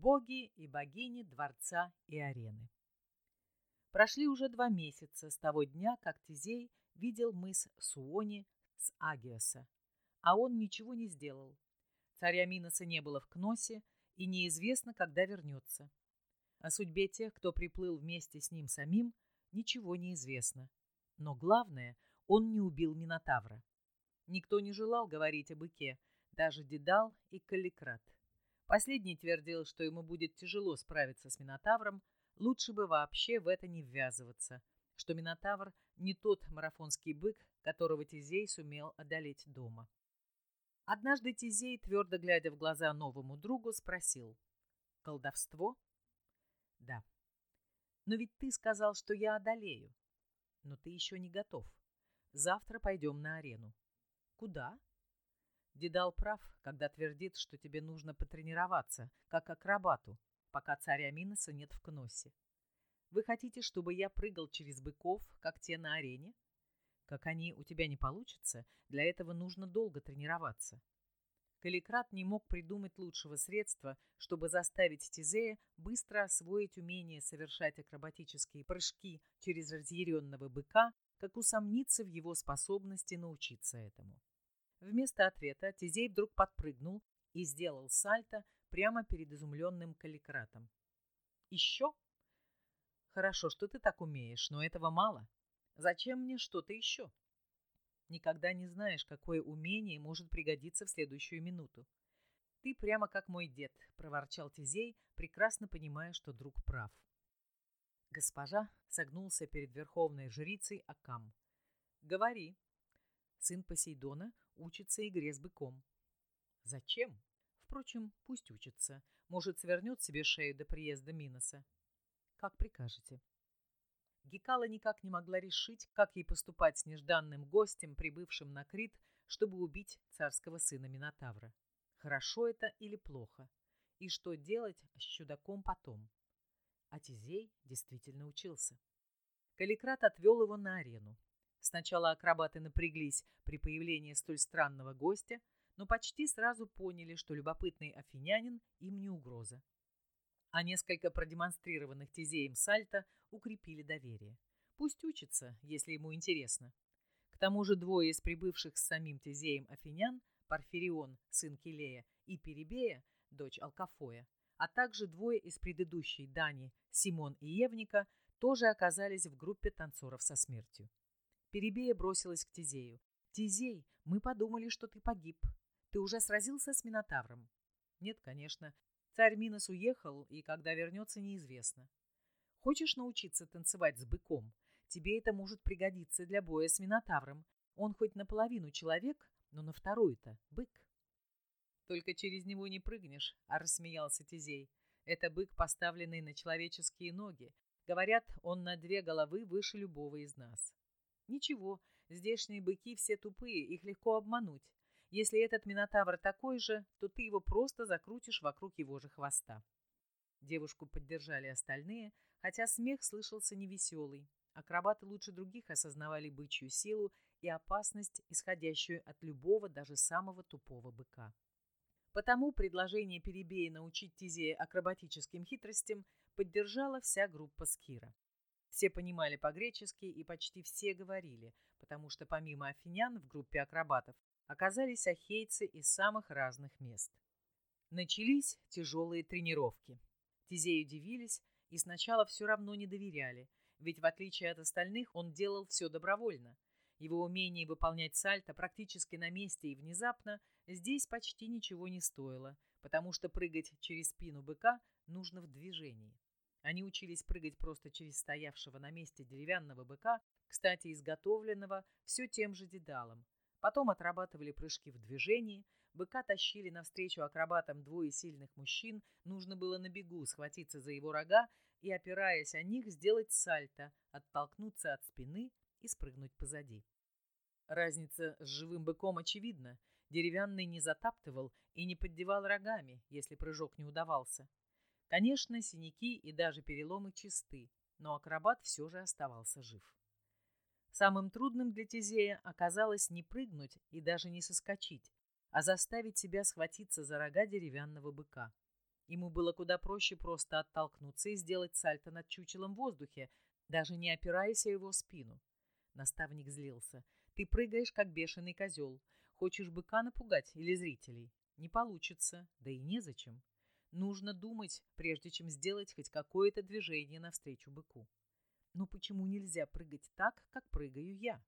боги и богини дворца и арены. Прошли уже два месяца с того дня, как Тизей видел мыс Суони с Агиоса, а он ничего не сделал. Царя Миноса не было в Кносе, и неизвестно, когда вернется. О судьбе тех, кто приплыл вместе с ним самим, ничего не известно. Но главное, он не убил Минотавра. Никто не желал говорить о быке, даже Дедал и Каликрат. Последний твердил, что ему будет тяжело справиться с Минотавром, лучше бы вообще в это не ввязываться, что Минотавр не тот марафонский бык, которого Тизей сумел одолеть дома. Однажды Тизей, твердо глядя в глаза новому другу, спросил «Колдовство?» «Да». «Но ведь ты сказал, что я одолею». «Но ты еще не готов. Завтра пойдем на арену». «Куда?» Дедал прав, когда твердит, что тебе нужно потренироваться, как акробату, пока царя Миноса нет в Кносе. Вы хотите, чтобы я прыгал через быков, как те на арене? Как они у тебя не получатся, для этого нужно долго тренироваться. Каликрат не мог придумать лучшего средства, чтобы заставить Тизея быстро освоить умение совершать акробатические прыжки через разъяренного быка, как усомниться в его способности научиться этому. Вместо ответа Тизей вдруг подпрыгнул и сделал сальто прямо перед изумленным каликратом. «Еще?» «Хорошо, что ты так умеешь, но этого мало. Зачем мне что-то еще?» Никогда не знаешь, какое умение может пригодиться в следующую минуту. «Ты прямо как мой дед», — проворчал Тизей, прекрасно понимая, что друг прав. Госпожа согнулся перед верховной жрицей Акам. «Говори». Сын Посейдона учится игре с быком. Зачем? Впрочем, пусть учится. Может, свернет себе шею до приезда Миноса. Как прикажете. Гекала никак не могла решить, как ей поступать с нежданным гостем, прибывшим на Крит, чтобы убить царского сына Минотавра. Хорошо это или плохо? И что делать с чудаком потом? А Тизей действительно учился. Каликрат отвел его на арену. Сначала акробаты напряглись при появлении столь странного гостя, но почти сразу поняли, что любопытный афинянин им не угроза. А несколько продемонстрированных Тизеем сальто укрепили доверие. Пусть учится, если ему интересно. К тому же двое из прибывших с самим Тизеем афинян, Парфирион, сын Килея, и Перебея, дочь Алкафоя, а также двое из предыдущей Дани, Симон и Евника, тоже оказались в группе танцоров со смертью. Перебея бросилась к Тизею. «Тизей, мы подумали, что ты погиб. Ты уже сразился с Минотавром?» «Нет, конечно. Царь Минос уехал, и когда вернется, неизвестно. Хочешь научиться танцевать с быком? Тебе это может пригодиться для боя с Минотавром. Он хоть наполовину человек, но на вторую-то бык». «Только через него не прыгнешь», — а рассмеялся Тизей. «Это бык, поставленный на человеческие ноги. Говорят, он на две головы выше любого из нас». Ничего, здешние быки все тупые, их легко обмануть. Если этот минотавр такой же, то ты его просто закрутишь вокруг его же хвоста. Девушку поддержали остальные, хотя смех слышался невеселый. Акробаты лучше других осознавали бычью силу и опасность, исходящую от любого, даже самого тупого быка. Потому предложение Перебея научить Тизея акробатическим хитростям поддержала вся группа Скира. Все понимали по-гречески и почти все говорили, потому что помимо афинян в группе акробатов оказались ахейцы из самых разных мест. Начались тяжелые тренировки. Тизею удивились и сначала все равно не доверяли, ведь в отличие от остальных он делал все добровольно. Его умение выполнять сальто практически на месте и внезапно здесь почти ничего не стоило, потому что прыгать через спину быка нужно в движении. Они учились прыгать просто через стоявшего на месте деревянного быка, кстати, изготовленного все тем же дедалом. Потом отрабатывали прыжки в движении, быка тащили навстречу акробатам двое сильных мужчин, нужно было на бегу схватиться за его рога и, опираясь о них, сделать сальто, оттолкнуться от спины и спрыгнуть позади. Разница с живым быком очевидна. Деревянный не затаптывал и не поддевал рогами, если прыжок не удавался. Конечно, синяки и даже переломы чисты, но акробат все же оставался жив. Самым трудным для Тизея оказалось не прыгнуть и даже не соскочить, а заставить себя схватиться за рога деревянного быка. Ему было куда проще просто оттолкнуться и сделать сальто над чучелом в воздухе, даже не опираясь о его спину. Наставник злился. «Ты прыгаешь, как бешеный козел. Хочешь быка напугать или зрителей? Не получится, да и незачем. Нужно думать, прежде чем сделать хоть какое-то движение навстречу быку. Но почему нельзя прыгать так, как прыгаю я?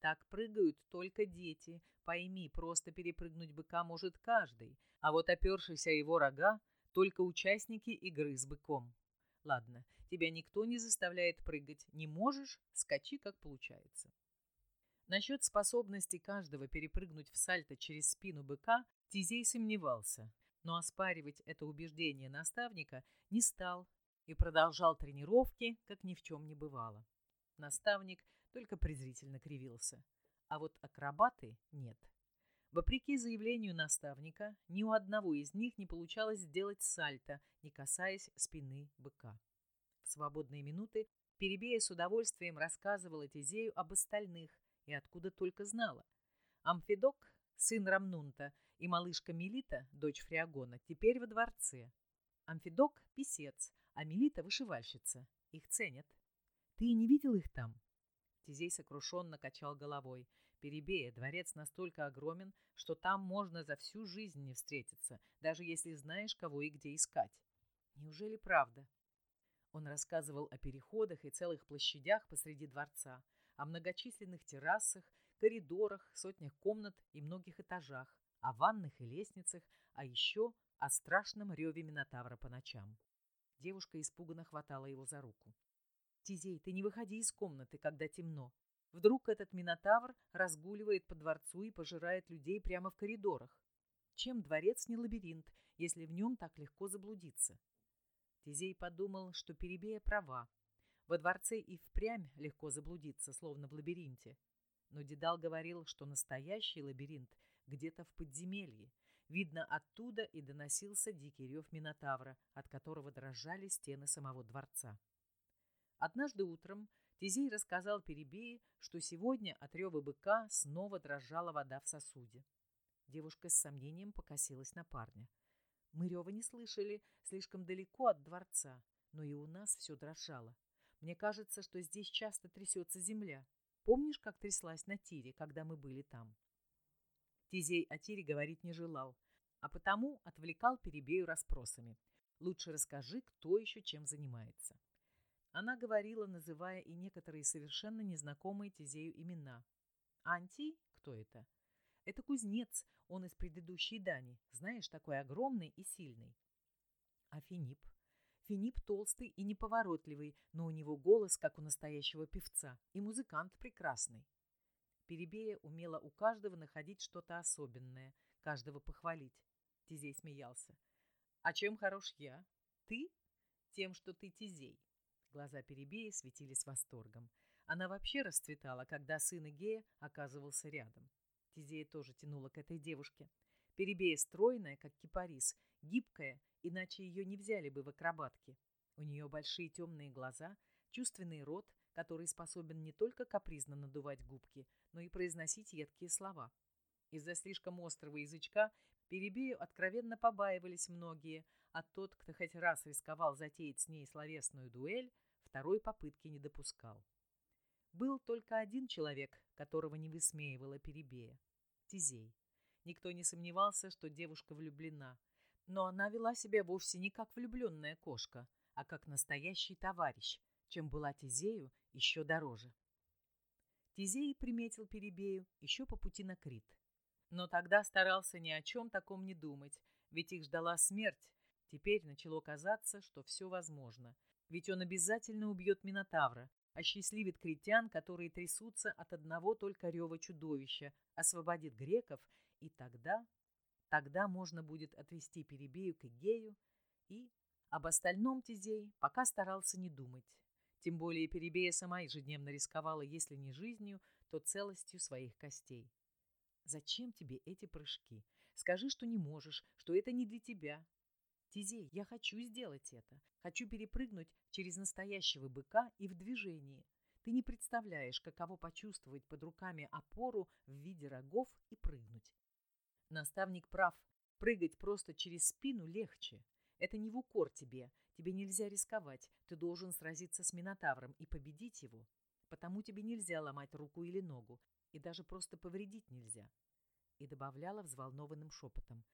Так прыгают только дети. Пойми, просто перепрыгнуть быка может каждый, а вот опершийся его рога только участники игры с быком. Ладно, тебя никто не заставляет прыгать. Не можешь – скачи, как получается. Насчет способности каждого перепрыгнуть в сальто через спину быка Тизей сомневался, но оспаривать это убеждение наставника не стал и продолжал тренировки, как ни в чем не бывало. Наставник только презрительно кривился, а вот акробаты нет. Вопреки заявлению наставника, ни у одного из них не получалось сделать сальто, не касаясь спины быка. В свободные минуты Перебея с удовольствием рассказывала Тизею об остальных и откуда только знала. Амфидок, сын Рамнунта, и малышка Мелита, дочь Фриагона, теперь во дворце. Амфидок – писец, а Мелита – вышивальщица. Их ценят. Ты не видел их там? Тизей сокрушенно качал головой. Перебея, дворец настолько огромен, что там можно за всю жизнь не встретиться, даже если знаешь, кого и где искать. Неужели правда? Он рассказывал о переходах и целых площадях посреди дворца, о многочисленных террасах, коридорах, сотнях комнат и многих этажах, о ванных и лестницах, а еще о страшном реве Минотавра по ночам. Девушка испуганно хватала его за руку. «Тизей, ты не выходи из комнаты, когда темно. Вдруг этот Минотавр разгуливает по дворцу и пожирает людей прямо в коридорах. Чем дворец не лабиринт, если в нем так легко заблудиться?» Тизей подумал, что Перебея права. Во дворце и впрямь легко заблудиться, словно в лабиринте. Но Дедал говорил, что настоящий лабиринт где-то в подземелье. Видно, оттуда и доносился дикий рев Минотавра, от которого дрожали стены самого дворца. Однажды утром Тизей рассказал Перебее, что сегодня от рева быка снова дрожала вода в сосуде. Девушка с сомнением покосилась на парня. Мы рева не слышали, слишком далеко от дворца, но и у нас все дрожало. Мне кажется, что здесь часто трясется земля. Помнишь, как тряслась на тире, когда мы были там? Тизей о тире говорить не желал, а потому отвлекал Перебею расспросами. Лучше расскажи, кто еще чем занимается. Она говорила, называя и некоторые совершенно незнакомые Тизею имена. Антий? Кто это? Это кузнец, он из предыдущей Дани. Знаешь, такой огромный и сильный. А Финип? Финип толстый и неповоротливый, но у него голос, как у настоящего певца, и музыкант прекрасный. Перебея умела у каждого находить что-то особенное, каждого похвалить. Тизей смеялся. «А чем хорош я? Ты? Тем, что ты Тизей». Глаза Перебея светились восторгом. Она вообще расцветала, когда сын Игея оказывался рядом. Тизея тоже тянула к этой девушке. Перебея стройная, как кипарис, гибкая, иначе ее не взяли бы в акробатки. У нее большие темные глаза, чувственный рот, который способен не только капризно надувать губки, но и произносить едкие слова. Из-за слишком острого язычка Перебею откровенно побаивались многие, а тот, кто хоть раз рисковал затеять с ней словесную дуэль, второй попытки не допускал. Был только один человек, которого не высмеивала Перебея — Тизей. Никто не сомневался, что девушка влюблена, но она вела себя вовсе не как влюбленная кошка, а как настоящий товарищ, чем была Тизею еще дороже. Тизей приметил Перебею еще по пути на Крит. Но тогда старался ни о чем таком не думать, ведь их ждала смерть. Теперь начало казаться, что все возможно. Ведь он обязательно убьет Минотавра, осчастливит критян, которые трясутся от одного только рева чудовища, освободит греков, и тогда Тогда можно будет отвести Перебею к Игею и... Об остальном Тизей пока старался не думать. Тем более Перебея сама ежедневно рисковала, если не жизнью, то целостью своих костей. «Зачем тебе эти прыжки? Скажи, что не можешь, что это не для тебя. Тизей, я хочу сделать это. Хочу перепрыгнуть через настоящего быка и в движении. Ты не представляешь, каково почувствовать под руками опору в виде рогов и прыгнуть. Наставник прав. Прыгать просто через спину легче. Это не в укор тебе. Тебе нельзя рисковать. Ты должен сразиться с Минотавром и победить его. Потому тебе нельзя ломать руку или ногу. И даже просто повредить нельзя. И добавляла взволнованным шепотом.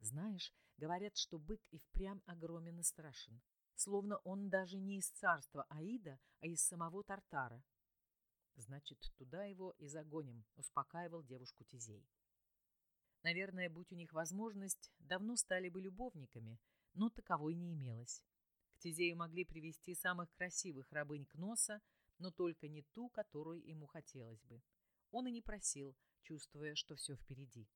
Знаешь, говорят, что бык и впрямь огромен и страшен. Словно он даже не из царства Аида, а из самого Тартара. Значит, туда его и загоним, успокаивал девушку Тизей. Наверное, будь у них возможность, давно стали бы любовниками, но таковой не имелось. К Тизею могли привести самых красивых рабынь Кноса, но только не ту, которую ему хотелось бы. Он и не просил, чувствуя, что все впереди.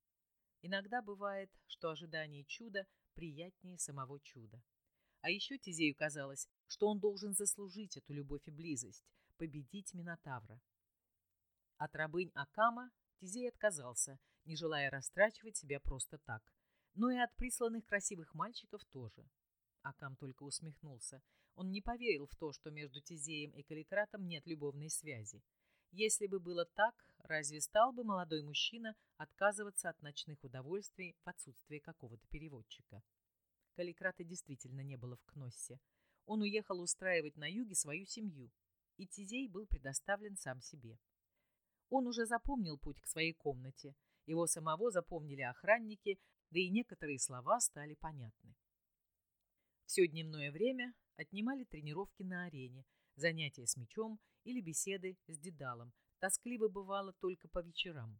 Иногда бывает, что ожидание чуда приятнее самого чуда. А еще Тизею казалось, что он должен заслужить эту любовь и близость, победить Минотавра. От рабынь Акама Тизей отказался, не желая растрачивать себя просто так. Но и от присланных красивых мальчиков тоже. Акам только усмехнулся. Он не поверил в то, что между Тизеем и Каликратом нет любовной связи. Если бы было так, разве стал бы молодой мужчина отказываться от ночных удовольствий в отсутствие какого-то переводчика? Каликрата действительно не было в Кноссе. Он уехал устраивать на юге свою семью, и Тизей был предоставлен сам себе. Он уже запомнил путь к своей комнате. Его самого запомнили охранники, да и некоторые слова стали понятны. Все дневное время отнимали тренировки на арене, занятия с мячом или беседы с Дедалом. Тоскливо бывало только по вечерам.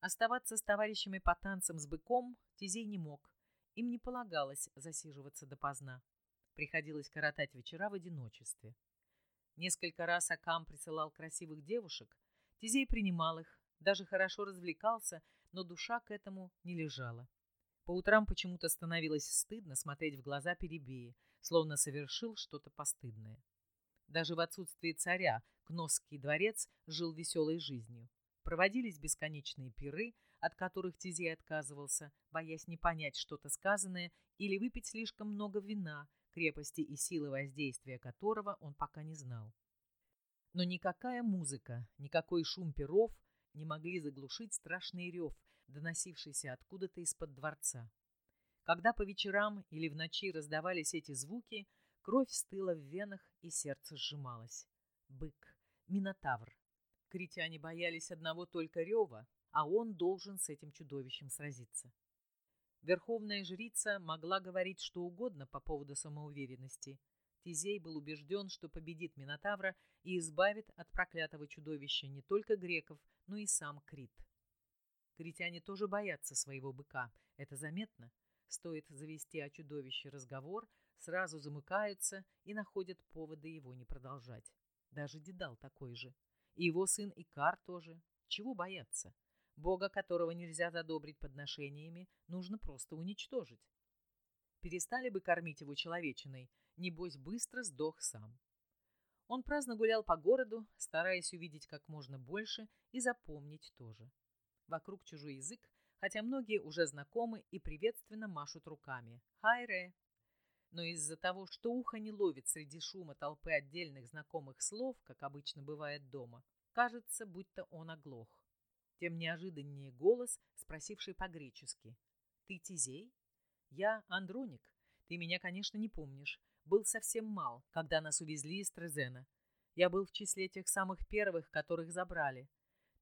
Оставаться с товарищами по танцам с быком Тизей не мог. Им не полагалось засиживаться допоздна. Приходилось коротать вечера в одиночестве. Несколько раз Акам присылал красивых девушек. Тизей принимал их, даже хорошо развлекался, но душа к этому не лежала. По утрам почему-то становилось стыдно смотреть в глаза Перебеи, словно совершил что-то постыдное. Даже в отсутствии царя Кносский дворец жил веселой жизнью. Проводились бесконечные пиры, от которых Тизей отказывался, боясь не понять что-то сказанное или выпить слишком много вина, крепости и силы воздействия которого он пока не знал. Но никакая музыка, никакой шум перов не могли заглушить страшный рев, доносившийся откуда-то из-под дворца. Когда по вечерам или в ночи раздавались эти звуки – Кровь стыла в венах, и сердце сжималось. Бык, Минотавр. Критяне боялись одного только рева, а он должен с этим чудовищем сразиться. Верховная жрица могла говорить что угодно по поводу самоуверенности. Тизей был убежден, что победит Минотавра и избавит от проклятого чудовища не только греков, но и сам Крит. Критяне тоже боятся своего быка, это заметно. Стоит завести о чудовище разговор, сразу замыкаются и находят поводы его не продолжать. Даже Дедал такой же. И его сын Икар тоже. Чего бояться? Бога, которого нельзя задобрить подношениями, нужно просто уничтожить. Перестали бы кормить его человечиной, небось быстро сдох сам. Он праздно гулял по городу, стараясь увидеть как можно больше и запомнить тоже. Вокруг чужой язык, хотя многие уже знакомы и приветственно машут руками. «Хайре!» Но из-за того, что ухо не ловит среди шума толпы отдельных знакомых слов, как обычно бывает дома, кажется, будто он оглох. Тем неожиданнее голос, спросивший по-гречески. «Ты Тизей?» «Я Андроник. Ты меня, конечно, не помнишь. Был совсем мал, когда нас увезли из Трезена. Я был в числе тех самых первых, которых забрали.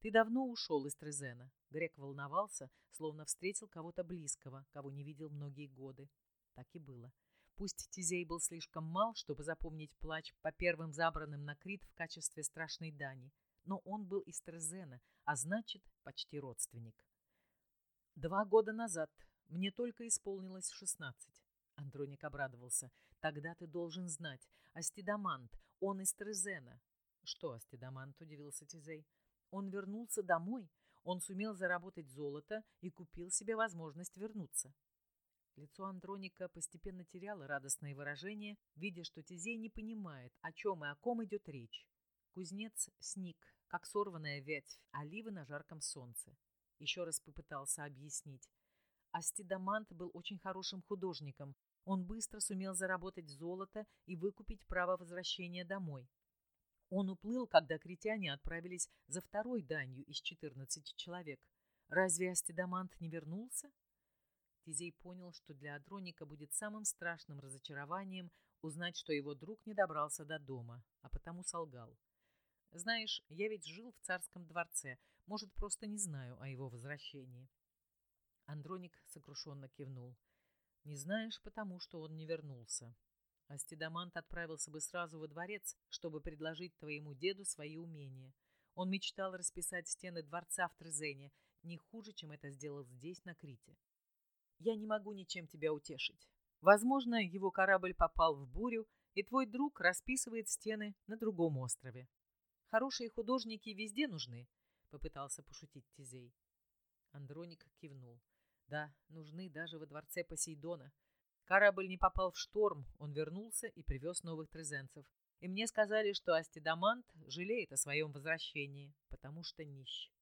Ты давно ушел из Трезена. Грек волновался, словно встретил кого-то близкого, кого не видел многие годы. Так и было. Пусть Тизей был слишком мал, чтобы запомнить плач по первым забранным на Крит в качестве страшной дани, но он был из Трезена, а значит, почти родственник. Два года назад мне только исполнилось шестнадцать. Андроник обрадовался. Тогда ты должен знать. Астидамант, он из Трезена. Что Астидамант, удивился Тизей. Он вернулся домой, он сумел заработать золото и купил себе возможность вернуться. Лицо Андроника постепенно теряло радостное выражение, видя, что Тизей не понимает, о чем и о ком идет речь. Кузнец сник, как сорванная ветвь оливы на жарком солнце. Еще раз попытался объяснить. Астидамант был очень хорошим художником. Он быстро сумел заработать золото и выкупить право возвращения домой. Он уплыл, когда критяне отправились за второй данью из 14 человек. Разве Астидамант не вернулся? Тизей понял, что для Адроника будет самым страшным разочарованием узнать, что его друг не добрался до дома, а потому солгал. «Знаешь, я ведь жил в царском дворце, может, просто не знаю о его возвращении». Андроник сокрушенно кивнул. «Не знаешь, потому что он не вернулся. Астидамант отправился бы сразу во дворец, чтобы предложить твоему деду свои умения. Он мечтал расписать стены дворца в Трезене, не хуже, чем это сделал здесь, на Крите. Я не могу ничем тебя утешить. Возможно, его корабль попал в бурю, и твой друг расписывает стены на другом острове. Хорошие художники везде нужны, попытался пошутить Тизей. Андроник кивнул. Да, нужны даже во дворце Посейдона. Корабль не попал в шторм, он вернулся и привез новых трезенцев. И мне сказали, что Астидамант жалеет о своем возвращении, потому что нищ.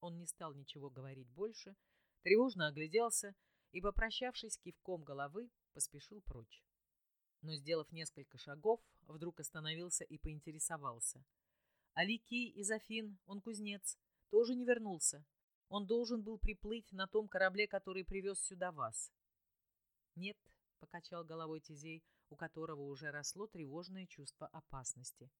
Он не стал ничего говорить больше, тревожно огляделся и, попрощавшись кивком головы, поспешил прочь. Но, сделав несколько шагов, вдруг остановился и поинтересовался. Аликий из Афин, он кузнец, тоже не вернулся. Он должен был приплыть на том корабле, который привез сюда вас. «Нет», — покачал головой Тизей, у которого уже росло тревожное чувство опасности.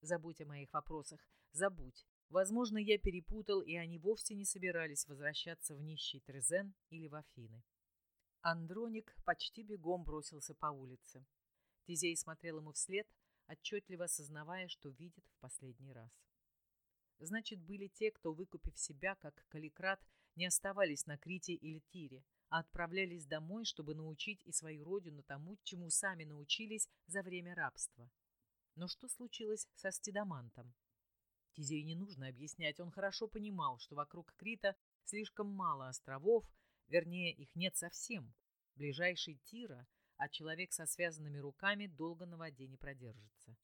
«Забудь о моих вопросах, забудь. Возможно, я перепутал, и они вовсе не собирались возвращаться в нищий Трезен или в Афины». Андроник почти бегом бросился по улице. Тизей смотрел ему вслед, отчетливо осознавая, что видит в последний раз. Значит, были те, кто, выкупив себя, как каликрат, не оставались на Крите или Тире, а отправлялись домой, чтобы научить и свою родину тому, чему сами научились за время рабства. Но что случилось со Стидамантом? Тизею не нужно объяснять, он хорошо понимал, что вокруг Крита слишком мало островов, вернее, их нет совсем. Ближайший Тира, а человек со связанными руками долго на воде не продержится.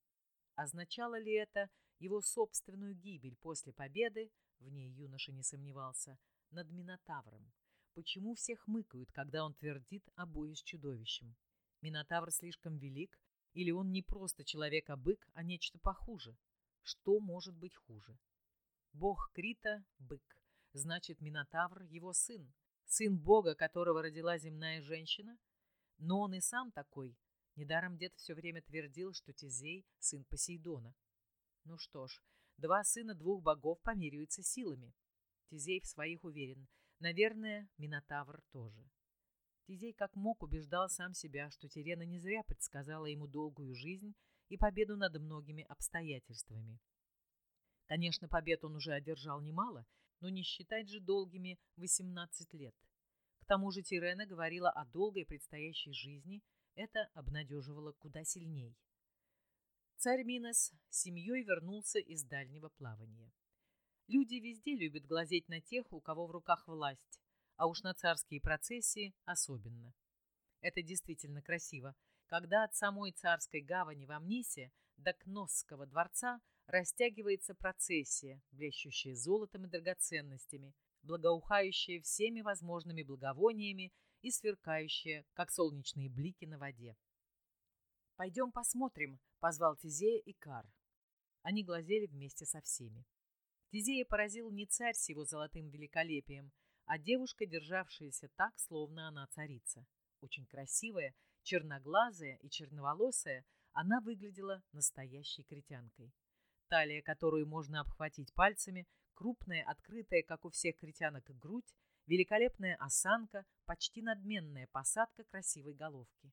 Означало ли это его собственную гибель после победы, в ней юноша не сомневался, над Минотавром? Почему все хмыкают, когда он твердит о бою с чудовищем? Минотавр слишком велик, или он не просто человек, а бык, а нечто похуже? Что может быть хуже? Бог Крита — бык, значит, Минотавр — его сын, сын бога, которого родила земная женщина? Но он и сам такой. Недаром дед все время твердил, что Тизей — сын Посейдона. Ну что ж, два сына двух богов помиряются силами. Тизей в своих уверен — Наверное, Минотавр тоже. Тизей как мог убеждал сам себя, что Тирена не зря предсказала ему долгую жизнь и победу над многими обстоятельствами. Конечно, побед он уже одержал немало, но не считать же долгими 18 лет. К тому же Тирена говорила о долгой предстоящей жизни, это обнадеживало куда сильней. Царь Минос с семьей вернулся из дальнего плавания. Люди везде любят глазеть на тех, у кого в руках власть, а уж на царские процессии особенно. Это действительно красиво, когда от самой царской гавани в Амнисе до Кносского дворца растягивается процессия, блещущая золотом и драгоценностями, благоухающая всеми возможными благовониями и сверкающая, как солнечные блики на воде. «Пойдем посмотрим», — позвал Тизея и Кар. Они глазели вместе со всеми. Тизея поразил не царь с его золотым великолепием, а девушка, державшаяся так, словно она царица. Очень красивая, черноглазая и черноволосая, она выглядела настоящей критянкой. Талия, которую можно обхватить пальцами, крупная, открытая, как у всех критянок, грудь, великолепная осанка, почти надменная посадка красивой головки.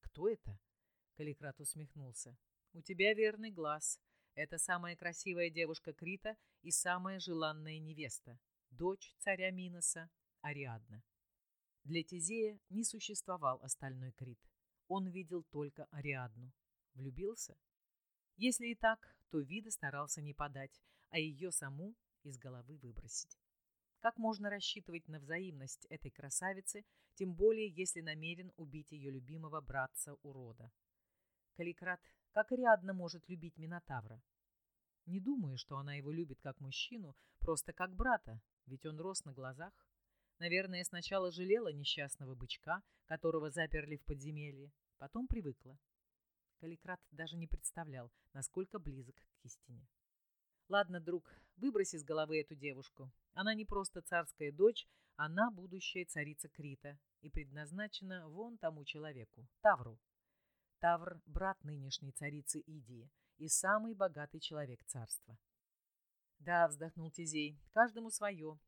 «Кто это?» — Каликрат усмехнулся. «У тебя верный глаз. Это самая красивая девушка Крита и самая желанная невеста, дочь царя Миноса, Ариадна. Для Тизея не существовал остальной Крит. Он видел только Ариадну. Влюбился? Если и так, то вида старался не подать, а ее саму из головы выбросить. Как можно рассчитывать на взаимность этой красавицы, тем более если намерен убить ее любимого братца-урода? Каликрат как Ариадна может любить Минотавра? Не думаю, что она его любит как мужчину, просто как брата, ведь он рос на глазах. Наверное, сначала жалела несчастного бычка, которого заперли в подземелье, потом привыкла. Каликрат даже не представлял, насколько близок к истине. Ладно, друг, выбрось из головы эту девушку. Она не просто царская дочь, она будущая царица Крита и предназначена вон тому человеку, Тавру. Тавр – брат нынешней царицы Идии и самый богатый человек царства. Да, вздохнул Тизей, каждому свое.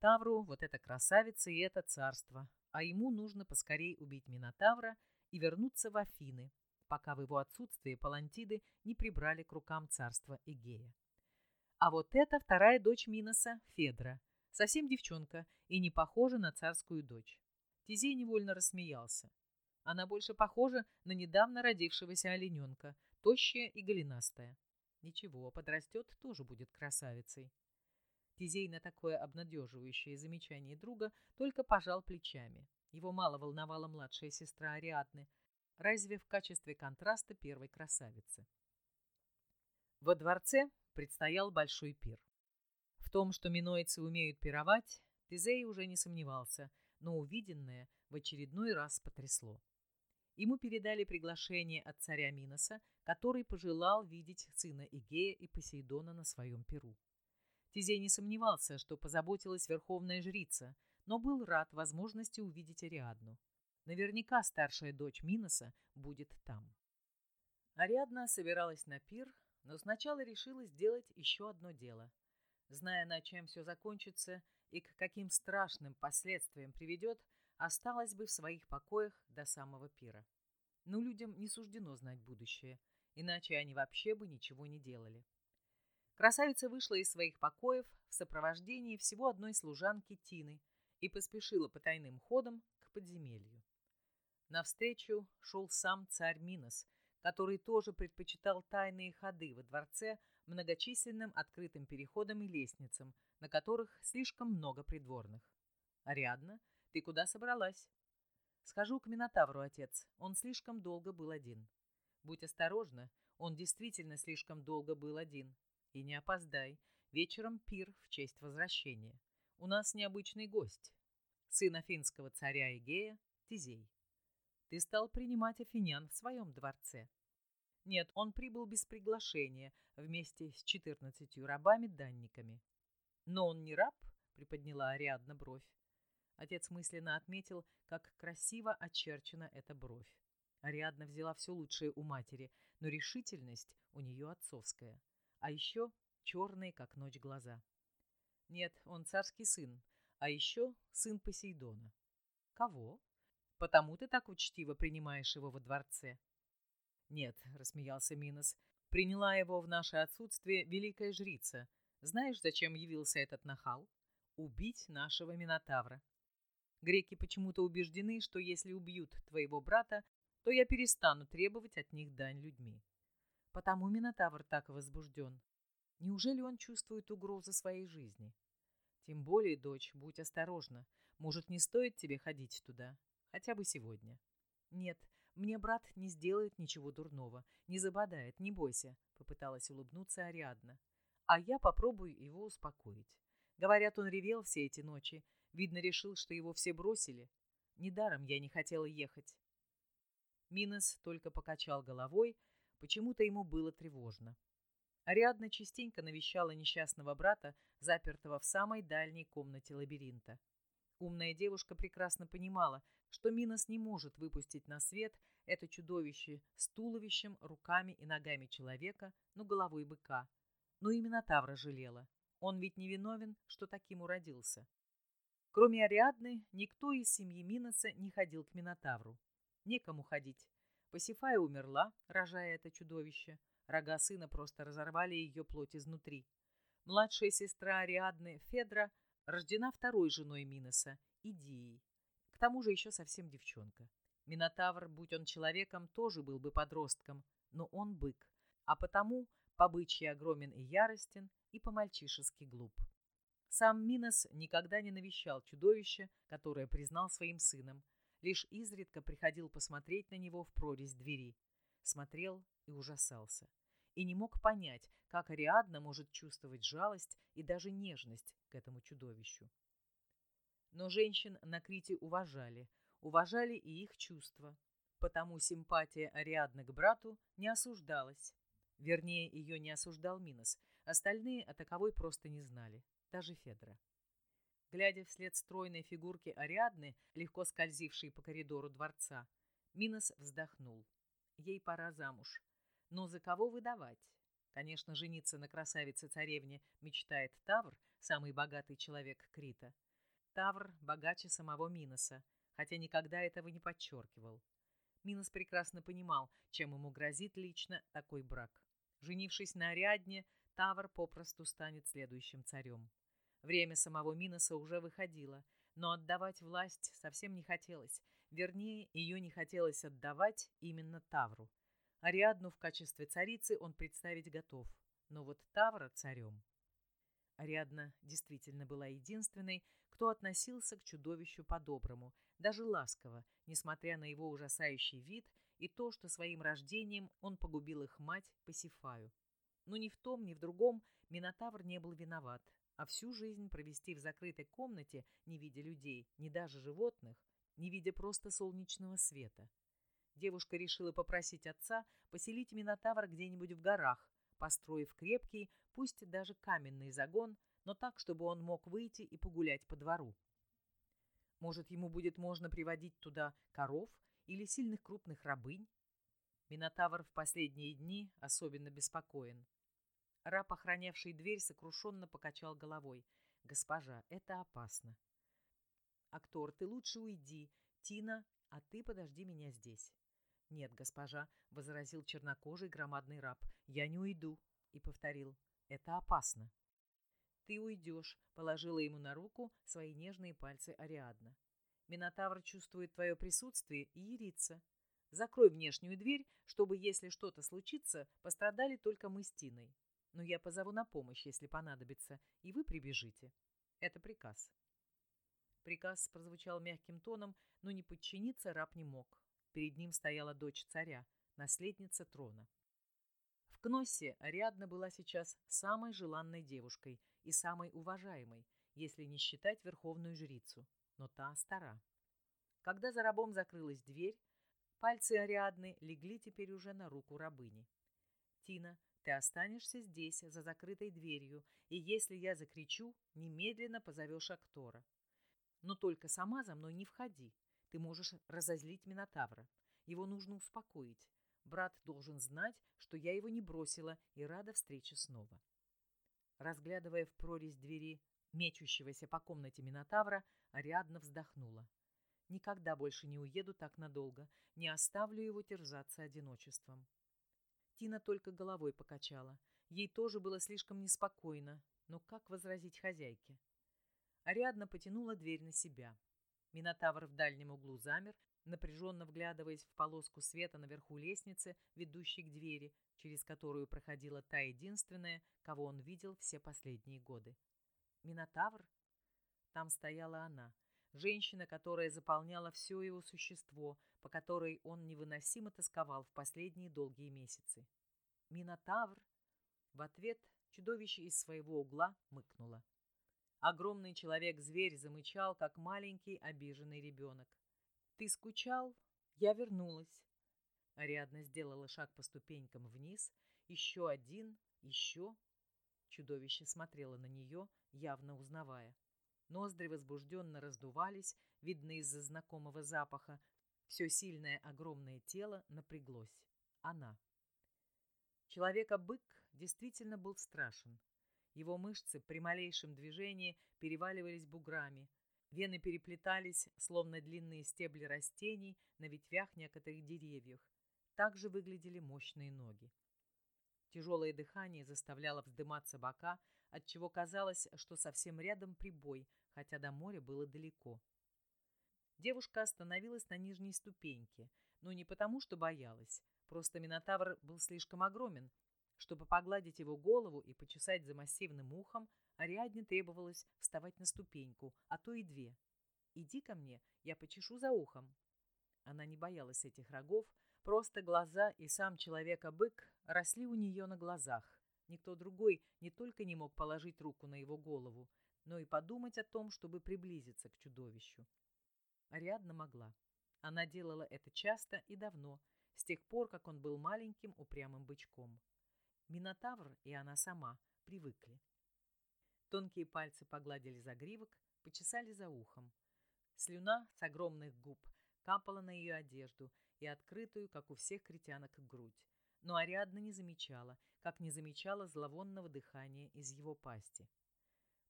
Тавру вот эта красавица и это царство, а ему нужно поскорей убить Минотавра и вернуться в Афины, пока в его отсутствие палантиды не прибрали к рукам царства Эгея. А вот это вторая дочь Миноса, Федра, совсем девчонка и не похожа на царскую дочь. Тизей невольно рассмеялся. Она больше похожа на недавно родившегося олененка, тощая и голенастая. Ничего, подрастет, тоже будет красавицей. Тизей на такое обнадеживающее замечание друга только пожал плечами. Его мало волновала младшая сестра Ариадны, разве в качестве контраста первой красавицы. Во дворце предстоял большой пир. В том, что минойцы умеют пировать, Тизей уже не сомневался, но увиденное в очередной раз потрясло. Ему передали приглашение от царя Миноса, который пожелал видеть сына Игея и Посейдона на своем перу. Тизей не сомневался, что позаботилась верховная жрица, но был рад возможности увидеть Ариадну. Наверняка старшая дочь Миноса будет там. Ариадна собиралась на пир, но сначала решила сделать еще одно дело. Зная, на чем все закончится и к каким страшным последствиям приведет, осталась бы в своих покоях до самого пира. Но людям не суждено знать будущее, иначе они вообще бы ничего не делали. Красавица вышла из своих покоев в сопровождении всего одной служанки Тины и поспешила по тайным ходам к подземелью. Навстречу шел сам царь Минос, который тоже предпочитал тайные ходы во дворце многочисленным открытым переходам и лестницам, на которых слишком много придворных. Ариадна — ты куда собралась? Схожу к Минотавру, отец. Он слишком долго был один. Будь осторожна, он действительно слишком долго был один. И не опоздай. Вечером пир в честь возвращения. У нас необычный гость. Сын афинского царя Игея, Тизей. Ты стал принимать афинян в своем дворце. Нет, он прибыл без приглашения, вместе с четырнадцатью рабами-данниками. Но он не раб, приподняла Ариадна бровь. Отец мысленно отметил, как красиво очерчена эта бровь. Ариадна взяла все лучшее у матери, но решительность у нее отцовская. А еще черные, как ночь, глаза. Нет, он царский сын, а еще сын Посейдона. Кого? Потому ты так учтиво принимаешь его во дворце. Нет, рассмеялся Минос, приняла его в наше отсутствие великая жрица. Знаешь, зачем явился этот нахал? Убить нашего Минотавра. Греки почему-то убеждены, что если убьют твоего брата, то я перестану требовать от них дань людьми. Потому Минотавр так возбужден. Неужели он чувствует угрозу своей жизни? Тем более, дочь, будь осторожна. Может, не стоит тебе ходить туда? Хотя бы сегодня. Нет, мне брат не сделает ничего дурного, не забодает, не бойся, попыталась улыбнуться Ариадна. А я попробую его успокоить. Говорят, он ревел все эти ночи, Видно, решил, что его все бросили. Недаром я не хотела ехать. Минос только покачал головой, почему-то ему было тревожно. Ариадна частенько навещала несчастного брата, запертого в самой дальней комнате лабиринта. Умная девушка прекрасно понимала, что Минос не может выпустить на свет это чудовище с туловищем, руками и ногами человека, но головой быка. Но именно Тавра жалела. Он ведь не виновен, что таким уродился. Кроме Ариадны, никто из семьи Миноса не ходил к Минотавру. Некому ходить. Пасифая умерла, рожая это чудовище. Рога сына просто разорвали ее плоть изнутри. Младшая сестра Ариадны, Федра, рождена второй женой Миноса, Идией. К тому же еще совсем девчонка. Минотавр, будь он человеком, тоже был бы подростком, но он бык, а потому побычий огромен и яростен, и по-мальчишески глуп. Сам Минос никогда не навещал чудовище, которое признал своим сыном, лишь изредка приходил посмотреть на него в прорезь двери. Смотрел и ужасался. И не мог понять, как Ариадна может чувствовать жалость и даже нежность к этому чудовищу. Но женщин на Крите уважали, уважали и их чувства. Потому симпатия Ариадны к брату не осуждалась. Вернее, ее не осуждал Минос, Остальные о таковой просто не знали, даже Федора. Глядя вслед стройной фигурки Ариадны, легко скользившей по коридору дворца, Минос вздохнул. Ей пора замуж. Но за кого выдавать? Конечно, жениться на красавице-царевне мечтает Тавр, самый богатый человек Крита. Тавр богаче самого Миноса, хотя никогда этого не подчеркивал. Минос прекрасно понимал, чем ему грозит лично такой брак. Женившись на Ариадне, Тавр попросту станет следующим царем. Время самого Миноса уже выходило, но отдавать власть совсем не хотелось. Вернее, ее не хотелось отдавать именно Тавру. Ариадну в качестве царицы он представить готов, но вот Тавра царем. Ариадна действительно была единственной, кто относился к чудовищу по-доброму, даже ласково, несмотря на его ужасающий вид и то, что своим рождением он погубил их мать Пасифаю. Но ни в том, ни в другом Минотавр не был виноват, а всю жизнь провести в закрытой комнате, не видя людей, ни даже животных, не видя просто солнечного света. Девушка решила попросить отца поселить Минотавра где-нибудь в горах, построив крепкий, пусть даже каменный загон, но так, чтобы он мог выйти и погулять по двору. Может, ему будет можно приводить туда коров или сильных крупных рабынь? Минотавр в последние дни особенно беспокоен. Раб, охранявший дверь, сокрушенно покачал головой. «Госпожа, это опасно». «Актор, ты лучше уйди. Тина, а ты подожди меня здесь». «Нет, госпожа», — возразил чернокожий громадный раб, — «я не уйду», — и повторил, «это опасно». «Ты уйдешь», — положила ему на руку свои нежные пальцы Ариадна. «Минотавр чувствует твое присутствие и ерится. Закрой внешнюю дверь, чтобы, если что-то случится, пострадали только мы с Тиной но я позову на помощь, если понадобится, и вы прибежите. Это приказ. Приказ прозвучал мягким тоном, но не подчиниться раб не мог. Перед ним стояла дочь царя, наследница трона. В Кноссе Ариадна была сейчас самой желанной девушкой и самой уважаемой, если не считать верховную жрицу, но та стара. Когда за рабом закрылась дверь, пальцы Ариадны легли теперь уже на руку рабыни. Тина ты останешься здесь, за закрытой дверью, и если я закричу, немедленно позовешь актора. Но только сама за мной не входи. Ты можешь разозлить Минотавра. Его нужно успокоить. Брат должен знать, что я его не бросила и рада встрече снова. Разглядывая в прорезь двери мечущегося по комнате Минотавра, Ариадна вздохнула. Никогда больше не уеду так надолго, не оставлю его терзаться одиночеством. Тина только головой покачала. Ей тоже было слишком неспокойно, но как возразить хозяйке? Ариадна потянула дверь на себя. Минотавр в дальнем углу замер, напряженно вглядываясь в полоску света наверху лестницы, ведущей к двери, через которую проходила та единственная, кого он видел все последние годы. Минотавр? Там стояла она, женщина, которая заполняла все его существо, по которой он невыносимо тосковал в последние долгие месяцы. «Минотавр!» В ответ чудовище из своего угла мыкнуло. Огромный человек-зверь замычал, как маленький обиженный ребенок. «Ты скучал? Я вернулась!» Ариадна сделала шаг по ступенькам вниз, еще один, еще. Чудовище смотрело на нее, явно узнавая. Ноздри возбужденно раздувались, видно из-за знакомого запаха. Все сильное огромное тело напряглось. Она. Человека-бык действительно был страшен. Его мышцы при малейшем движении переваливались буграми. Вены переплетались, словно длинные стебли растений на ветвях некоторых деревьев. Также выглядели мощные ноги. Тяжелое дыхание заставляло вздыматься бока, отчего казалось, что совсем рядом прибой, хотя до моря было далеко. Девушка остановилась на нижней ступеньке, но не потому, что боялась, просто Минотавр был слишком огромен. Чтобы погладить его голову и почесать за массивным ухом, Ариадне требовалось вставать на ступеньку, а то и две. «Иди ко мне, я почешу за ухом». Она не боялась этих рогов, просто глаза и сам человека-бык росли у нее на глазах. Никто другой не только не мог положить руку на его голову, но и подумать о том, чтобы приблизиться к чудовищу. Ариадна могла. Она делала это часто и давно, с тех пор, как он был маленьким упрямым бычком. Минотавр и она сама привыкли. Тонкие пальцы погладили загривок, почесали за ухом. Слюна с огромных губ капала на ее одежду и открытую, как у всех критянок, грудь. Но Ариадна не замечала, как не замечала зловонного дыхания из его пасти.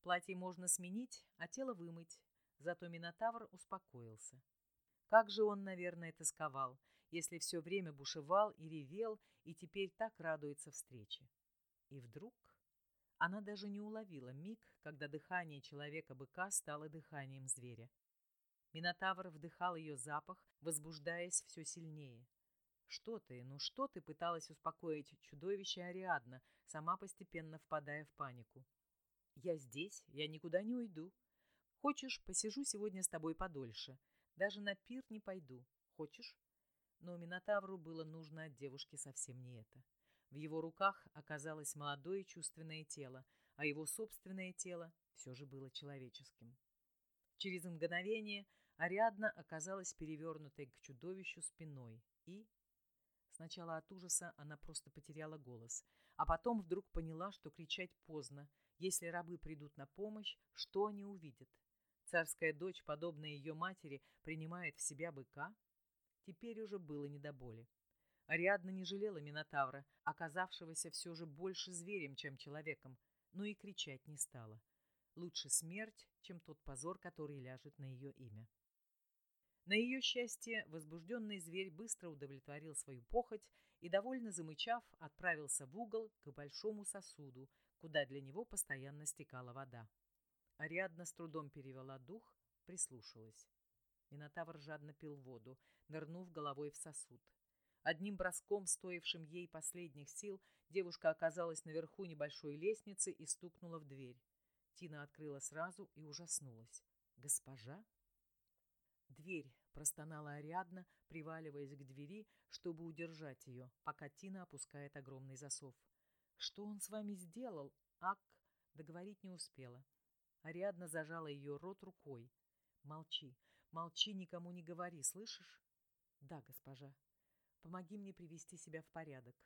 Платье можно сменить, а тело вымыть. Зато Минотавр успокоился. Как же он, наверное, тосковал, если все время бушевал и ревел, и теперь так радуется встрече. И вдруг она даже не уловила миг, когда дыхание человека-быка стало дыханием зверя. Минотавр вдыхал ее запах, возбуждаясь все сильнее. «Что ты, ну что ты?» пыталась успокоить чудовище Ариадна, сама постепенно впадая в панику. «Я здесь, я никуда не уйду. Хочешь, посижу сегодня с тобой подольше. Даже на пир не пойду. Хочешь?» Но Минотавру было нужно от девушки совсем не это. В его руках оказалось молодое чувственное тело, а его собственное тело все же было человеческим. Через мгновение Ариадна оказалась перевернутой к чудовищу спиной и... Сначала от ужаса она просто потеряла голос, а потом вдруг поняла, что кричать поздно. Если рабы придут на помощь, что они увидят? Царская дочь, подобная ее матери, принимает в себя быка? Теперь уже было не до боли. Ариадна не жалела Минотавра, оказавшегося все же больше зверем, чем человеком, но и кричать не стала. Лучше смерть, чем тот позор, который ляжет на ее имя. На ее счастье, возбужденный зверь быстро удовлетворил свою похоть и, довольно замычав, отправился в угол к большому сосуду, куда для него постоянно стекала вода. Ариадна с трудом перевела дух, прислушалась. Минотавр жадно пил воду, нырнув головой в сосуд. Одним броском, стоившим ей последних сил, девушка оказалась наверху небольшой лестницы и стукнула в дверь. Тина открыла сразу и ужаснулась. «Госпожа?» «Дверь!» — простонала Ариадна, приваливаясь к двери, чтобы удержать ее, пока Тина опускает огромный засов. «Что он с вами сделал?» «Ак!» — договорить не успела. Ариадна зажала ее рот рукой. «Молчи, молчи, никому не говори, слышишь?» «Да, госпожа. Помоги мне привести себя в порядок».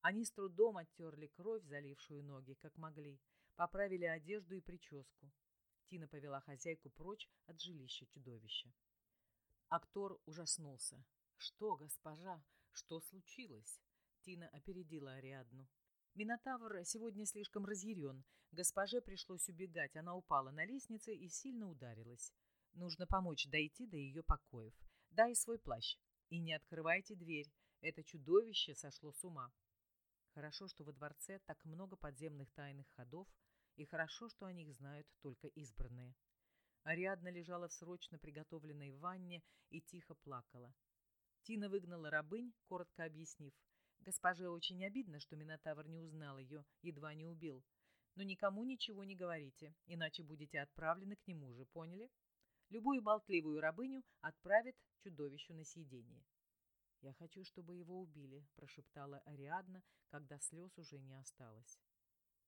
Они с трудом оттерли кровь, залившую ноги, как могли, поправили одежду и прическу. Тина повела хозяйку прочь от жилища чудовища. Актор ужаснулся. «Что, госпожа, что случилось?» Тина опередила Ариадну. Минотавр сегодня слишком разъярен. Госпоже пришлось убегать. Она упала на лестнице и сильно ударилась. Нужно помочь дойти до ее покоев. Дай свой плащ. И не открывайте дверь. Это чудовище сошло с ума. Хорошо, что во дворце так много подземных тайных ходов, и хорошо, что о них знают только избранные. Ариадна лежала в срочно приготовленной ванне и тихо плакала. Тина выгнала рабынь, коротко объяснив. Госпоже очень обидно, что Минотавр не узнал ее, едва не убил. Но никому ничего не говорите, иначе будете отправлены к нему же, поняли? Любую болтливую рабыню отправит чудовищу на съедение. «Я хочу, чтобы его убили», — прошептала Ариадна, когда слез уже не осталось.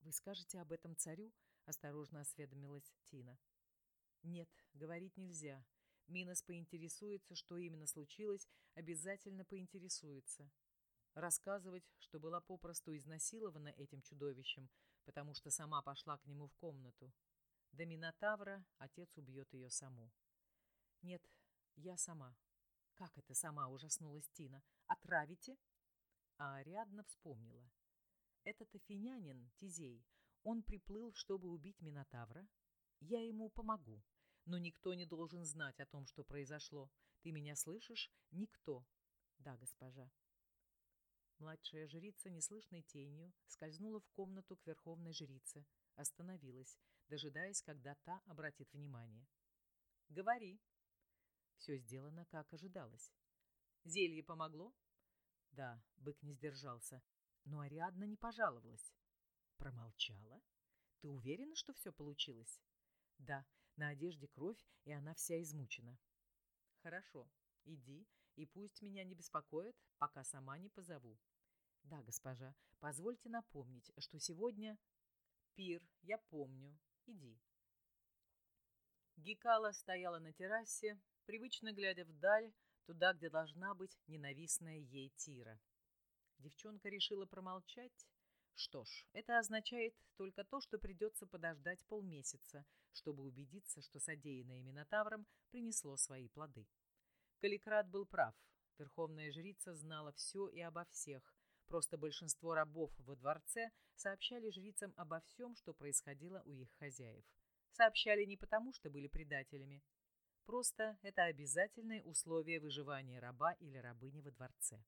«Вы скажете об этом царю?» — осторожно осведомилась Тина. «Нет, говорить нельзя. Минос поинтересуется, что именно случилось, обязательно поинтересуется. Рассказывать, что была попросту изнасилована этим чудовищем, потому что сама пошла к нему в комнату. До Минотавра отец убьет ее саму. Нет, я сама. Как это сама ужаснулась Тина? Отравите? А Ариадна вспомнила. Этот афинянин, Тизей, он приплыл, чтобы убить Минотавра. Я ему помогу. Но никто не должен знать о том, что произошло. Ты меня слышишь? Никто. Да, госпожа. Младшая жрица неслышной тенью скользнула в комнату к верховной жрице, остановилась, дожидаясь, когда та обратит внимание. «Говори». Все сделано, как ожидалось. «Зелье помогло?» Да, бык не сдержался, но Ариадна не пожаловалась. Промолчала? Ты уверена, что все получилось? Да, на одежде кровь, и она вся измучена. Хорошо, иди, и пусть меня не беспокоит, пока сама не позову. Да, госпожа, позвольте напомнить, что сегодня... Пир, я помню. Иди. Гикала стояла на террасе, привычно глядя вдаль, туда, где должна быть ненавистная ей Тира. Девчонка решила промолчать. Что ж, это означает только то, что придется подождать полмесяца, чтобы убедиться, что содеянное Минотавром принесло свои плоды. Каликрат был прав. Верховная жрица знала все и обо всех. Просто большинство рабов во дворце сообщали жрицам обо всем, что происходило у их хозяев. Сообщали не потому, что были предателями. Просто это обязательное условие выживания раба или рабыни во дворце.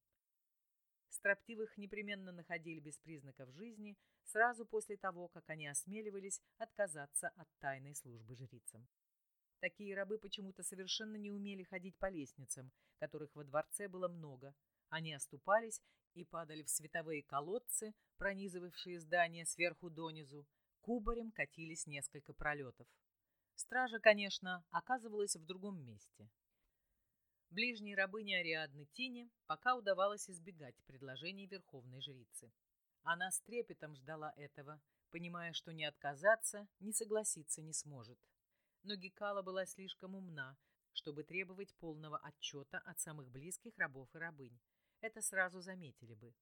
Строптивых непременно находили без признаков жизни сразу после того, как они осмеливались отказаться от тайной службы жрицам. Такие рабы почему-то совершенно не умели ходить по лестницам, которых во дворце было много. Они оступались и падали в световые колодцы, пронизывавшие здание сверху донизу. Кубарем катились несколько пролетов. Стража, конечно, оказывалась в другом месте. Ближней рабыне Ариадны Тине пока удавалось избегать предложений верховной жрицы. Она с трепетом ждала этого, понимая, что не отказаться, не согласиться не сможет. Но Гекала была слишком умна, чтобы требовать полного отчета от самых близких рабов и рабынь. Это сразу заметили бы.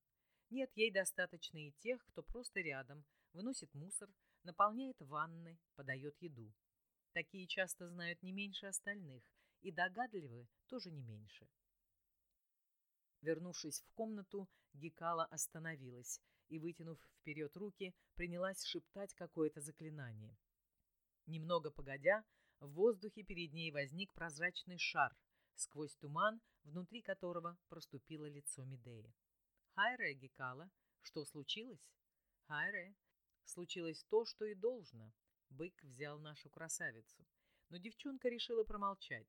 Нет, ей достаточно и тех, кто просто рядом, выносит мусор, наполняет ванны, подает еду. Такие часто знают не меньше остальных и догадливы тоже не меньше. Вернувшись в комнату, Гекала остановилась и, вытянув вперед руки, принялась шептать какое-то заклинание. Немного погодя, в воздухе перед ней возник прозрачный шар, сквозь туман, внутри которого проступило лицо Медеи. «Хайре, Гекала, что случилось?» «Хайре, случилось то, что и должно. Бык взял нашу красавицу. Но девчонка решила промолчать.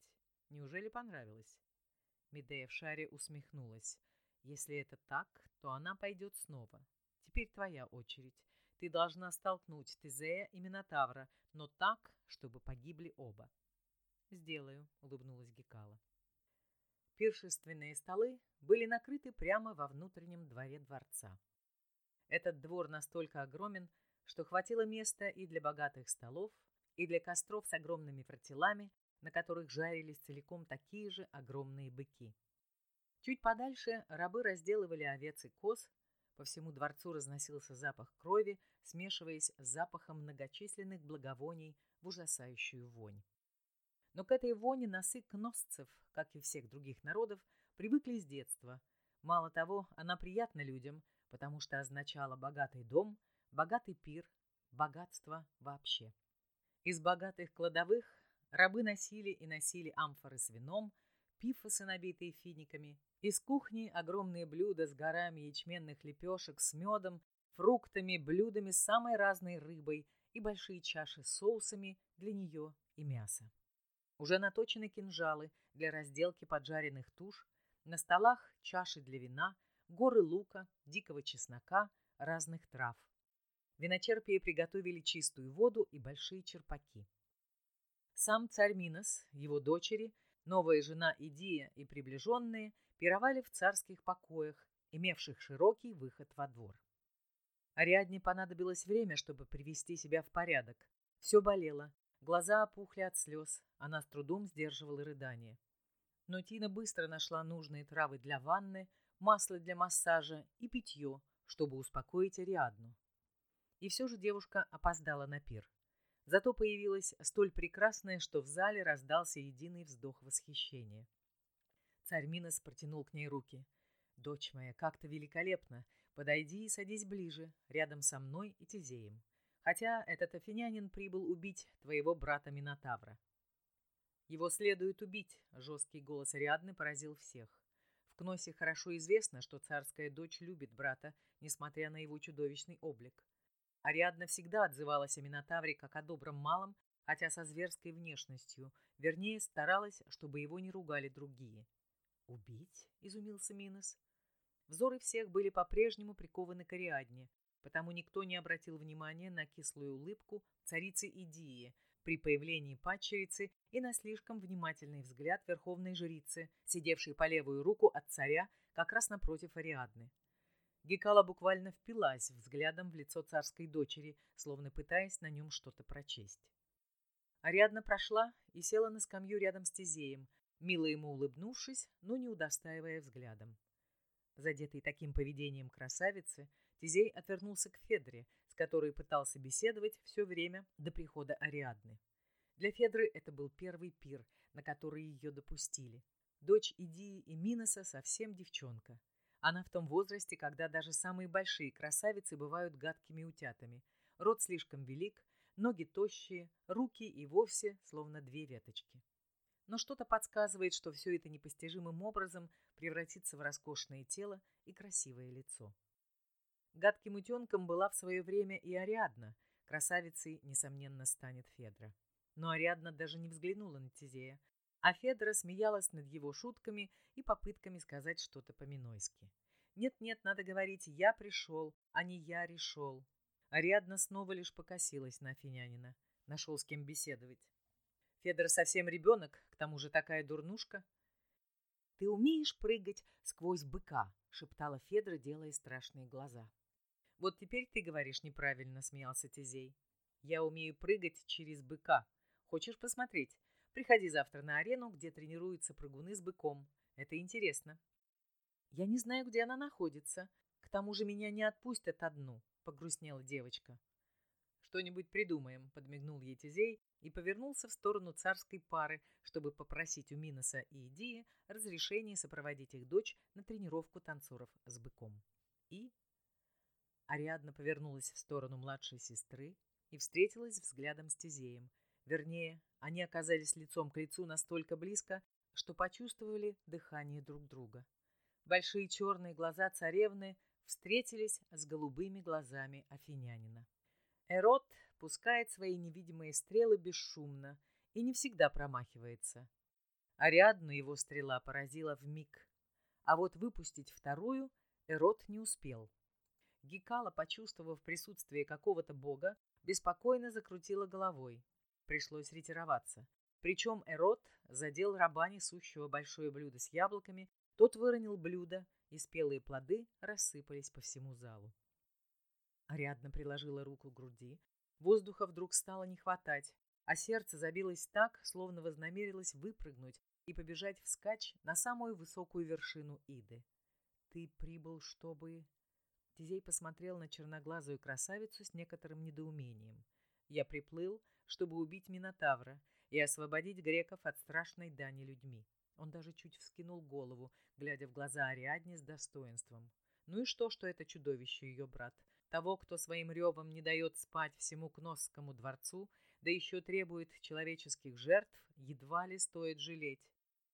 Неужели понравилось?» Медея в шаре усмехнулась. «Если это так, то она пойдет снова. Теперь твоя очередь. Ты должна столкнуть Тезея и Минотавра, но так, чтобы погибли оба. Сделаю, улыбнулась Гекала. Пиршественные столы были накрыты прямо во внутреннем дворе дворца. Этот двор настолько огромен, что хватило места и для богатых столов, и для костров с огромными фортелами, на которых жарились целиком такие же огромные быки. Чуть подальше рабы разделывали овец и коз, по всему дворцу разносился запах крови, смешиваясь с запахом многочисленных благовоний в ужасающую вонь. Но к этой воне носы кносцев, как и всех других народов, привыкли с детства. Мало того, она приятна людям, потому что означала богатый дом, богатый пир, богатство вообще. Из богатых кладовых рабы носили и носили амфоры с вином, пифосы, набитые финиками, из кухни огромные блюда с горами ячменных лепешек с медом, фруктами, блюдами с самой разной рыбой и большие чаши с соусами для нее и мяса. Уже наточены кинжалы для разделки поджаренных туш, на столах чаши для вина, горы лука, дикого чеснока, разных трав. Виночерпии приготовили чистую воду и большие черпаки. Сам царь Минос, его дочери, новая жена Идия и приближенные – пировали в царских покоях, имевших широкий выход во двор. Ариадне понадобилось время, чтобы привести себя в порядок. Все болело, глаза опухли от слез, она с трудом сдерживала рыдание. Но Тина быстро нашла нужные травы для ванны, масло для массажа и питье, чтобы успокоить Ариадну. И все же девушка опоздала на пир. Зато появилась столь прекрасная, что в зале раздался единый вздох восхищения. Царь Минос протянул к ней руки. «Дочь моя, как-то великолепно. Подойди и садись ближе, рядом со мной и Тизеем. Хотя этот афинянин прибыл убить твоего брата Минотавра». «Его следует убить», — жесткий голос Ариадны поразил всех. В Кносе хорошо известно, что царская дочь любит брата, несмотря на его чудовищный облик. Ариадна всегда отзывалась о Минотавре как о добром малом, хотя со зверской внешностью, вернее, старалась, чтобы его не ругали другие. «Убить?» — изумился Минос. Взоры всех были по-прежнему прикованы к Ариадне, потому никто не обратил внимания на кислую улыбку царицы Идии при появлении падчерицы и на слишком внимательный взгляд верховной жрицы, сидевшей по левую руку от царя как раз напротив Ариадны. Гекала буквально впилась взглядом в лицо царской дочери, словно пытаясь на нем что-то прочесть. Ариадна прошла и села на скамью рядом с Тизеем, мило ему улыбнувшись, но не удостаивая взглядом. Задетый таким поведением красавицы, Тизей отвернулся к Федре, с которой пытался беседовать все время до прихода Ариадны. Для Федры это был первый пир, на который ее допустили. Дочь Идии и Миноса совсем девчонка. Она в том возрасте, когда даже самые большие красавицы бывают гадкими утятами. Рот слишком велик, ноги тощие, руки и вовсе словно две веточки. Но что-то подсказывает, что все это непостижимым образом превратится в роскошное тело и красивое лицо. Гадким утенком была в свое время и Ариадна. Красавицей, несомненно, станет Федра. Но Ариадна даже не взглянула на Тизея, а Федра смеялась над его шутками и попытками сказать что-то по-минойски. «Нет-нет, надо говорить «я пришел», а не «я решил». Ариадна снова лишь покосилась на Афинянина. Нашел с кем беседовать. Федор совсем ребенок, к тому же такая дурнушка. «Ты умеешь прыгать сквозь быка?» — шептала Федра, делая страшные глаза. «Вот теперь ты говоришь неправильно», — смеялся Тизей. «Я умею прыгать через быка. Хочешь посмотреть? Приходи завтра на арену, где тренируются прыгуны с быком. Это интересно». «Я не знаю, где она находится. К тому же меня не отпустят одну», — погрустнела девочка. «Что-нибудь придумаем», — подмигнул ей Тизей и повернулся в сторону царской пары, чтобы попросить у Миноса и Идии разрешения сопроводить их дочь на тренировку танцоров с быком. И Ариадна повернулась в сторону младшей сестры и встретилась взглядом с Тизеем. Вернее, они оказались лицом к лицу настолько близко, что почувствовали дыхание друг друга. Большие черные глаза царевны встретились с голубыми глазами афинянина. Эрот пускает свои невидимые стрелы бесшумно и не всегда промахивается. Ариадну его стрела поразила в миг, а вот выпустить вторую Эрот не успел. Гекала, почувствовав присутствие какого-то бога, беспокойно закрутила головой. Пришлось ретироваться. Причем Эрот задел раба, несущего большое блюдо с яблоками, тот выронил блюдо, и спелые плоды рассыпались по всему залу. Ариадна приложила руку к груди. Воздуха вдруг стало не хватать, а сердце забилось так, словно вознамерилось выпрыгнуть и побежать вскачь на самую высокую вершину Иды. «Ты прибыл, чтобы...» Тизей посмотрел на черноглазую красавицу с некоторым недоумением. «Я приплыл, чтобы убить Минотавра и освободить греков от страшной дани людьми». Он даже чуть вскинул голову, глядя в глаза Ариадне с достоинством. Ну и что, что это чудовище ее брат? Того, кто своим ревом не дает спать всему Кносскому дворцу, да еще требует человеческих жертв, едва ли стоит жалеть,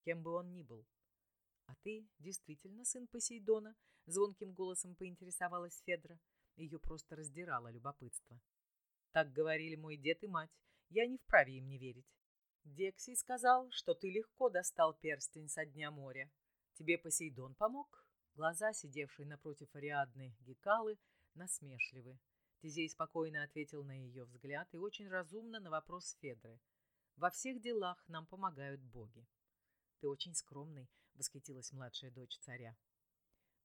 кем бы он ни был. — А ты действительно сын Посейдона? — звонким голосом поинтересовалась Федра. Ее просто раздирало любопытство. Так говорили мой дед и мать. Я не вправе им не верить. Дексий сказал, что ты легко достал перстень со дня моря. Тебе Посейдон помог? Глаза, сидевшие напротив Ариадны Гекалы, насмешливы. Тизей спокойно ответил на ее взгляд и очень разумно на вопрос Федры. «Во всех делах нам помогают боги». «Ты очень скромный», — восхитилась младшая дочь царя.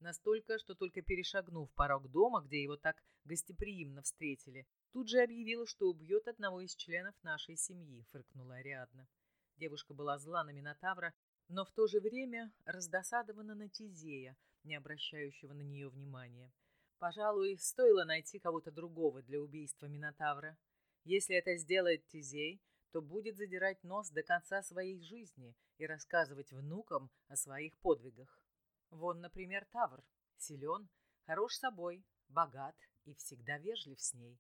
Настолько, что только перешагнув порог дома, где его так гостеприимно встретили, тут же объявила, что убьет одного из членов нашей семьи, фыркнула Ариадна. Девушка была зла на Минотавра, но в то же время раздосадована на Тизея, не обращающего на нее внимания. Пожалуй, стоило найти кого-то другого для убийства Минотавра. Если это сделает Тизей, то будет задирать нос до конца своей жизни и рассказывать внукам о своих подвигах. Вон, например, Тавр. Силен, хорош собой, богат и всегда вежлив с ней.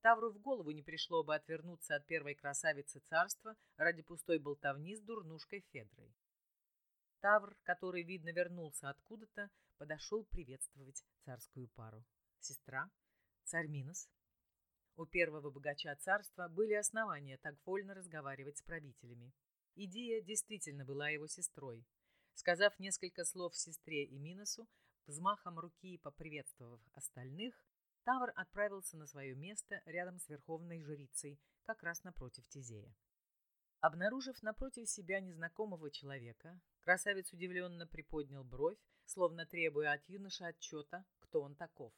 Тавру в голову не пришло бы отвернуться от первой красавицы царства ради пустой болтовни с дурнушкой Федрой. Тавр, который, видно, вернулся откуда-то, подошел приветствовать царскую пару. Сестра, царь Минос. У первого богача царства были основания так вольно разговаривать с правителями. Идия действительно была его сестрой. Сказав несколько слов сестре и Миносу, взмахом руки поприветствовав остальных, Тавр отправился на свое место рядом с верховной жрицей, как раз напротив Тизея. Обнаружив напротив себя незнакомого человека, красавец удивленно приподнял бровь, словно требуя от юноши отчета, кто он таков.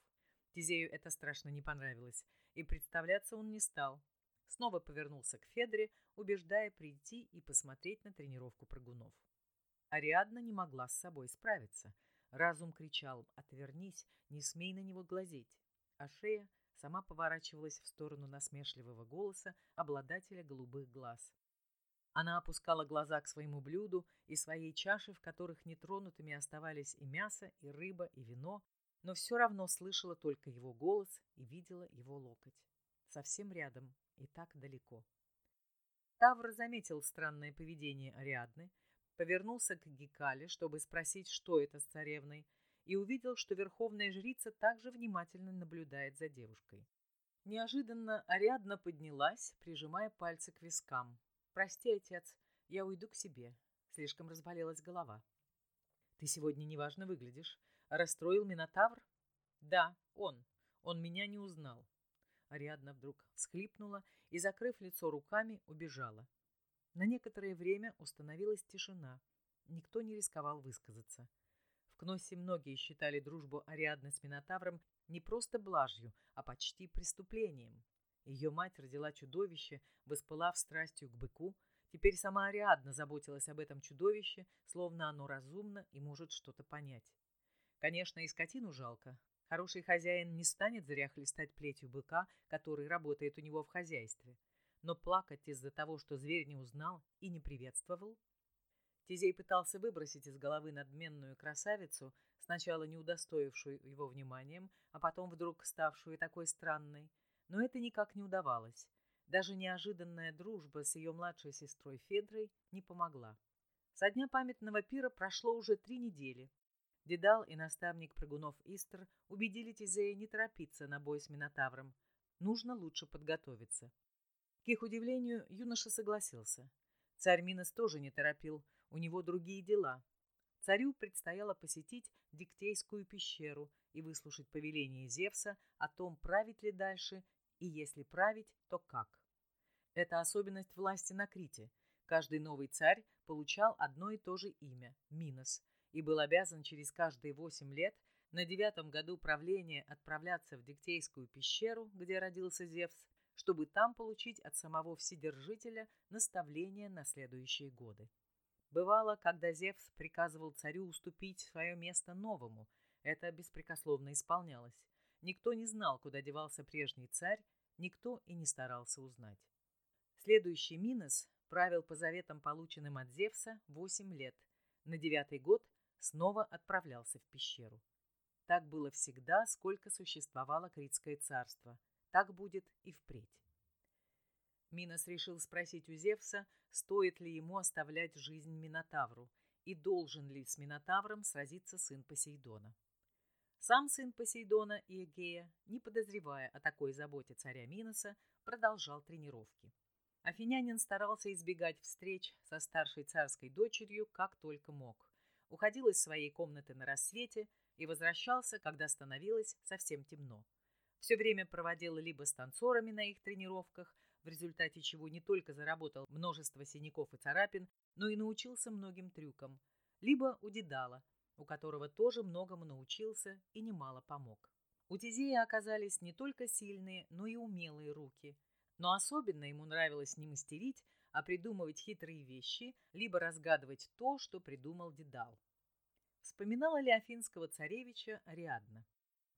Тизею это страшно не понравилось, и представляться он не стал. Снова повернулся к Федре, убеждая прийти и посмотреть на тренировку прыгунов. Ариадна не могла с собой справиться. Разум кричал «Отвернись, не смей на него глазеть!» А шея сама поворачивалась в сторону насмешливого голоса обладателя голубых глаз. Она опускала глаза к своему блюду и своей чаше, в которых нетронутыми оставались и мясо, и рыба, и вино, но все равно слышала только его голос и видела его локоть. Совсем рядом и так далеко. Тавр заметил странное поведение Ариадны, повернулся к Гекале, чтобы спросить, что это с царевной, и увидел, что верховная жрица также внимательно наблюдает за девушкой. Неожиданно Ариадна поднялась, прижимая пальцы к вискам. «Прости, отец, я уйду к себе. Слишком разболелась голова». «Ты сегодня неважно выглядишь. Расстроил Минотавр?» «Да, он. Он меня не узнал». Ариадна вдруг всхлипнула и, закрыв лицо руками, убежала. На некоторое время установилась тишина. Никто не рисковал высказаться. В Кноссе многие считали дружбу Ариадны с Минотавром не просто блажью, а почти преступлением. Ее мать родила чудовище, воспылав страстью к быку. Теперь сама Ариадна заботилась об этом чудовище, словно оно разумно и может что-то понять. Конечно, и скотину жалко. Хороший хозяин не станет зря хлестать плетью быка, который работает у него в хозяйстве. Но плакать из-за того, что зверь не узнал и не приветствовал? Тизей пытался выбросить из головы надменную красавицу, сначала не удостоившую его вниманием, а потом вдруг ставшую такой странной. Но это никак не удавалось. Даже неожиданная дружба с ее младшей сестрой Федрой не помогла. Со дня памятного пира прошло уже три недели, Дедал и наставник прыгунов Истер убедили Тизея не торопиться на бой с Минотавром. Нужно лучше подготовиться. К их удивлению, юноша согласился. Царь Минос тоже не торопил, у него другие дела. Царю предстояло посетить Диктейскую пещеру и выслушать повеление Зевса о том, править ли дальше, и если править, то как. Это особенность власти на Крите. Каждый новый царь получал одно и то же имя – Минос – и был обязан через каждые восемь лет на девятом году правления отправляться в Диктейскую пещеру, где родился Зевс, чтобы там получить от самого Вседержителя наставления на следующие годы. Бывало, когда Зевс приказывал царю уступить свое место новому, это беспрекословно исполнялось. Никто не знал, куда девался прежний царь, никто и не старался узнать. Следующий Минос правил по заветам, полученным от Зевса, восемь лет. На девятый год снова отправлялся в пещеру. Так было всегда, сколько существовало Критское царство. Так будет и впредь. Минос решил спросить у Зевса, стоит ли ему оставлять жизнь Минотавру и должен ли с Минотавром сразиться сын Посейдона. Сам сын Посейдона и Эгея, не подозревая о такой заботе царя Миноса, продолжал тренировки. Афинянин старался избегать встреч со старшей царской дочерью как только мог уходил из своей комнаты на рассвете и возвращался, когда становилось совсем темно. Все время проводил либо с танцорами на их тренировках, в результате чего не только заработал множество синяков и царапин, но и научился многим трюкам, либо у Дедала, у которого тоже многому научился и немало помог. У Тизея оказались не только сильные, но и умелые руки. Но особенно ему нравилось не мастерить, а придумывать хитрые вещи, либо разгадывать то, что придумал Дедал. Вспоминала ли афинского царевича Ариадна?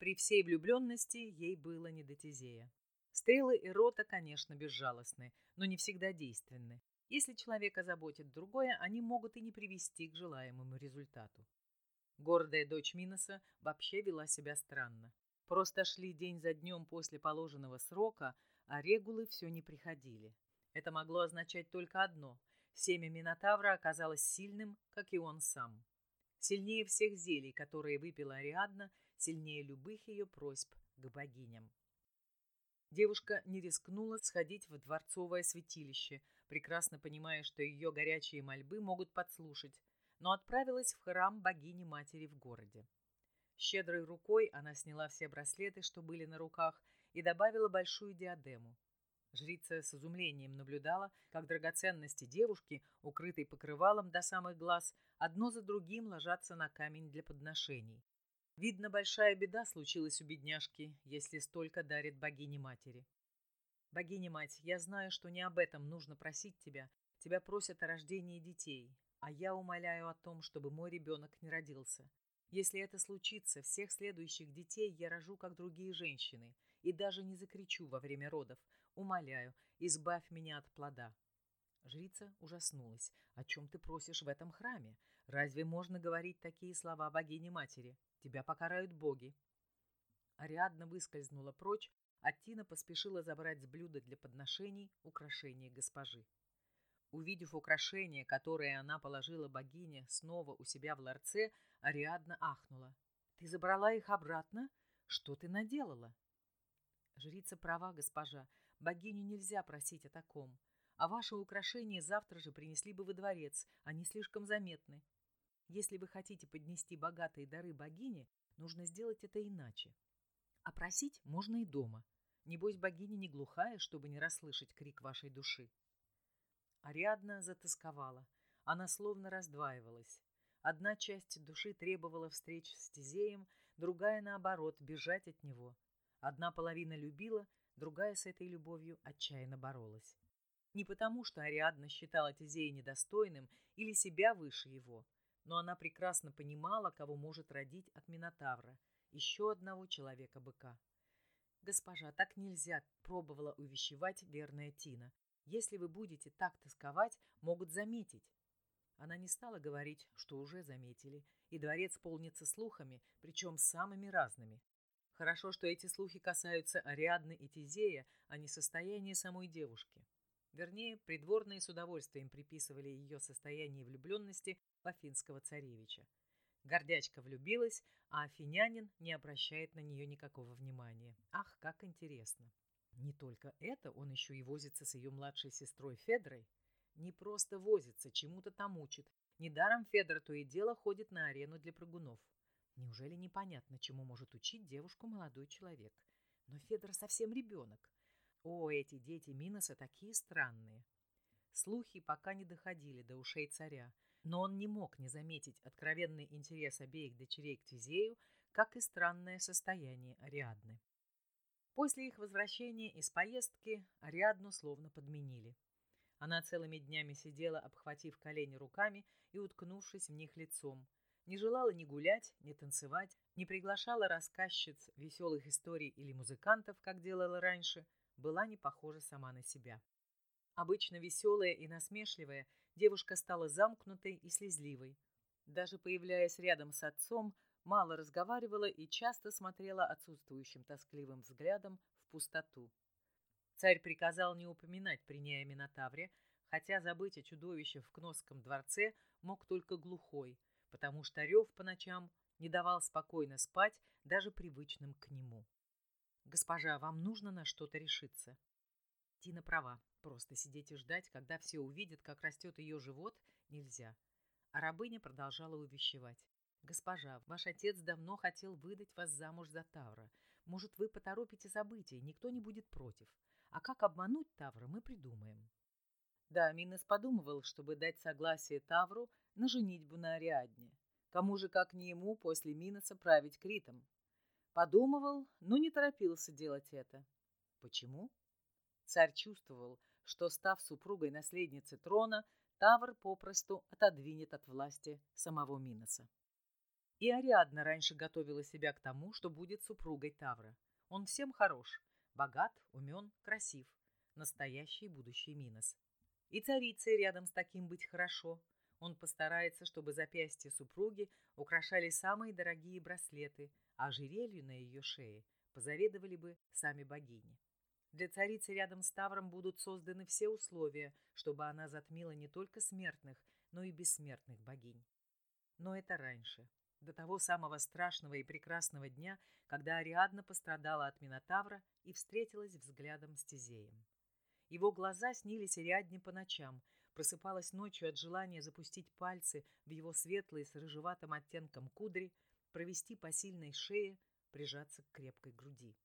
При всей влюбленности ей было не до Тизея. Стрелы и рота, конечно, безжалостны, но не всегда действенны. Если человека заботит другое, они могут и не привести к желаемому результату. Гордая дочь Миноса вообще вела себя странно. Просто шли день за днем после положенного срока, а регулы все не приходили. Это могло означать только одно – семя Минотавра оказалось сильным, как и он сам. Сильнее всех зелий, которые выпила Ариадна, сильнее любых ее просьб к богиням. Девушка не рискнула сходить в дворцовое святилище, прекрасно понимая, что ее горячие мольбы могут подслушать, но отправилась в храм богини-матери в городе. Щедрой рукой она сняла все браслеты, что были на руках, и добавила большую диадему. Жрица с изумлением наблюдала, как драгоценности девушки, укрытой покрывалом до самых глаз, одно за другим ложатся на камень для подношений. Видно, большая беда случилась у бедняжки, если столько дарит богине-матери. Богиня-мать, я знаю, что не об этом нужно просить тебя. Тебя просят о рождении детей, а я умоляю о том, чтобы мой ребенок не родился. Если это случится, всех следующих детей я рожу, как другие женщины, и даже не закричу во время родов. Умоляю, избавь меня от плода». Жрица ужаснулась. «О чем ты просишь в этом храме? Разве можно говорить такие слова богине-матери? Тебя покарают боги». Ариадна выскользнула прочь, а Тина поспешила забрать с блюда для подношений украшения госпожи. Увидев украшение, которое она положила богине снова у себя в ларце, Ариадна ахнула. «Ты забрала их обратно? Что ты наделала?» «Жрица права, госпожа. Богиню нельзя просить о таком. А ваши украшения завтра же принесли бы во дворец. Они слишком заметны. Если вы хотите поднести богатые дары богине, нужно сделать это иначе. А просить можно и дома. Небось, богиня не глухая, чтобы не расслышать крик вашей души. Ариадна затасковала. Она словно раздваивалась. Одна часть души требовала встреч с Тизеем, другая, наоборот, бежать от него. Одна половина любила, другая с этой любовью отчаянно боролась. Не потому, что Ариадна считала Тизея недостойным или себя выше его, но она прекрасно понимала, кого может родить от Минотавра, еще одного человека-быка. «Госпожа, так нельзя», — пробовала увещевать верная Тина. «Если вы будете так тосковать, могут заметить». Она не стала говорить, что уже заметили, и дворец полнится слухами, причем самыми разными. Хорошо, что эти слухи касаются Ариадны и Тизея, а не состояния самой девушки. Вернее, придворные с удовольствием приписывали ее состояние влюбленности афинского царевича. Гордячка влюбилась, а афинянин не обращает на нее никакого внимания. Ах, как интересно! Не только это, он еще и возится с ее младшей сестрой Федрой. Не просто возится, чему-то там учит. Недаром Федор то и дело ходит на арену для прыгунов. Неужели непонятно, чему может учить девушку молодой человек? Но Федор совсем ребенок. О, эти дети Миноса такие странные. Слухи пока не доходили до ушей царя, но он не мог не заметить откровенный интерес обеих дочерей к Тизею, как и странное состояние Ариадны. После их возвращения из поездки Ариадну словно подменили. Она целыми днями сидела, обхватив колени руками и уткнувшись в них лицом. Не желала ни гулять, ни танцевать, не приглашала рассказчиц веселых историй или музыкантов, как делала раньше – была не похожа сама на себя. Обычно веселая и насмешливая, девушка стала замкнутой и слезливой. Даже появляясь рядом с отцом, мало разговаривала и часто смотрела отсутствующим тоскливым взглядом в пустоту. Царь приказал не упоминать при ней о Минотавре, хотя забыть о чудовище в Кносском дворце мог только глухой, потому что рев по ночам не давал спокойно спать даже привычным к нему. «Госпожа, вам нужно на что-то решиться». Тина права. Просто сидеть и ждать, когда все увидят, как растет ее живот, нельзя. А рабыня продолжала увещевать. «Госпожа, ваш отец давно хотел выдать вас замуж за Тавра. Может, вы поторопите события, никто не будет против. А как обмануть Тавра, мы придумаем». Да, Минес подумывал, чтобы дать согласие Тавру на женитьбу на Ариадне. Кому же, как не ему, после Миноса править Критом? Подумывал, но не торопился делать это. Почему? Царь чувствовал, что, став супругой наследницы трона, Тавр попросту отодвинет от власти самого Миноса. И Ариадна раньше готовила себя к тому, что будет супругой Тавра. Он всем хорош, богат, умен, красив. Настоящий будущий Минос. И царицей рядом с таким быть хорошо. Он постарается, чтобы запястья супруги украшали самые дорогие браслеты, а ожерелью на ее шее позаведовали бы сами богини. Для царицы рядом с Тавром будут созданы все условия, чтобы она затмила не только смертных, но и бессмертных богинь. Но это раньше, до того самого страшного и прекрасного дня, когда Ариадна пострадала от Минотавра и встретилась взглядом с Тизеем. Его глаза снились Ариадне по ночам, просыпалась ночью от желания запустить пальцы в его светлые с рыжеватым оттенком кудри, провести по сильной шее, прижаться к крепкой груди.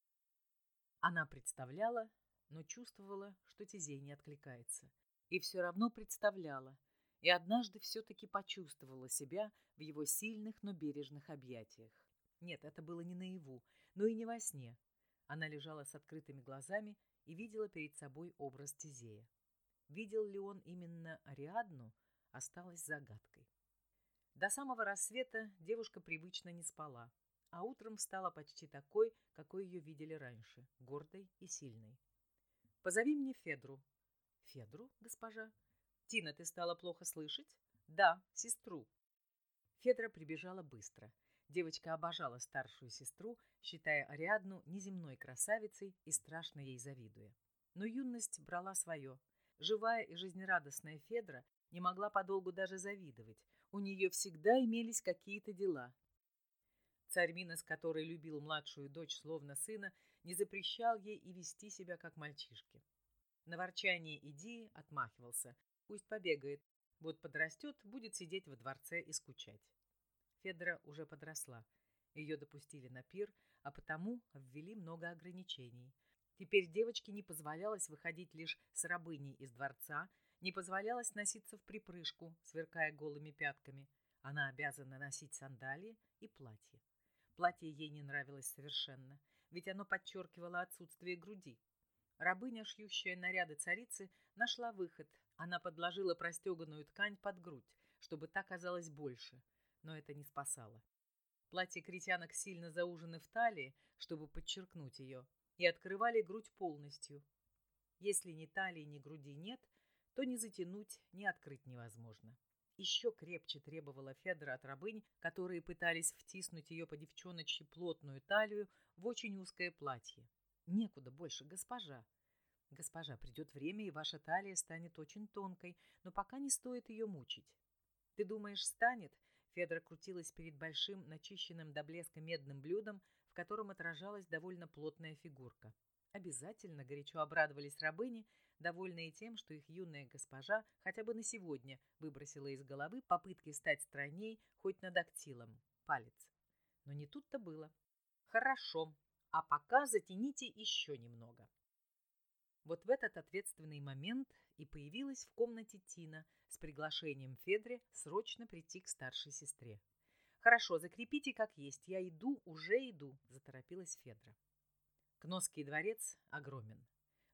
Она представляла, но чувствовала, что Тизей не откликается. И все равно представляла, и однажды все-таки почувствовала себя в его сильных, но бережных объятиях. Нет, это было не наяву, но и не во сне. Она лежала с открытыми глазами и видела перед собой образ Тизея. Видел ли он именно Ариадну, осталось загадкой. До самого рассвета девушка привычно не спала, а утром стала почти такой, какой ее видели раньше, гордой и сильной. «Позови мне Федру». «Федру, госпожа?» «Тина, ты стала плохо слышать?» «Да, сестру». Федра прибежала быстро. Девочка обожала старшую сестру, считая Ариадну неземной красавицей и страшно ей завидуя. Но юность брала свое. Живая и жизнерадостная Федра не могла подолгу даже завидовать. У нее всегда имелись какие-то дела. Царь Минос, который любил младшую дочь словно сына, не запрещал ей и вести себя как мальчишке. На ворчание Идии отмахивался. Пусть побегает. Вот подрастет, будет сидеть во дворце и скучать. Федора уже подросла. Ее допустили на пир, а потому ввели много ограничений. Теперь девочке не позволялось выходить лишь с рабыней из дворца, не позволялось носиться в припрыжку, сверкая голыми пятками. Она обязана носить сандалии и платье. Платье ей не нравилось совершенно, ведь оно подчеркивало отсутствие груди. Рабыня, шьющая наряды царицы, нашла выход. Она подложила простеганную ткань под грудь, чтобы та казалась больше, но это не спасало. Платья критянок сильно заужены в талии, чтобы подчеркнуть ее, и открывали грудь полностью. Если ни талии, ни груди нет, то ни затянуть, ни открыть невозможно. Еще крепче требовала Федора от рабынь, которые пытались втиснуть ее по девчоночьи плотную талию в очень узкое платье. Некуда больше, госпожа. Госпожа, придет время, и ваша талия станет очень тонкой, но пока не стоит ее мучить. Ты думаешь, станет? Федора крутилась перед большим, начищенным до блеска медным блюдом, в котором отражалась довольно плотная фигурка. Обязательно горячо обрадовались рабыни, довольные тем, что их юная госпожа хотя бы на сегодня выбросила из головы попытки стать стройней хоть над актилом, палец. Но не тут-то было. Хорошо, а пока затяните еще немного. Вот в этот ответственный момент и появилась в комнате Тина с приглашением Федре срочно прийти к старшей сестре. «Хорошо, закрепите как есть. Я иду, уже иду», – заторопилась Федра. Кносский дворец огромен.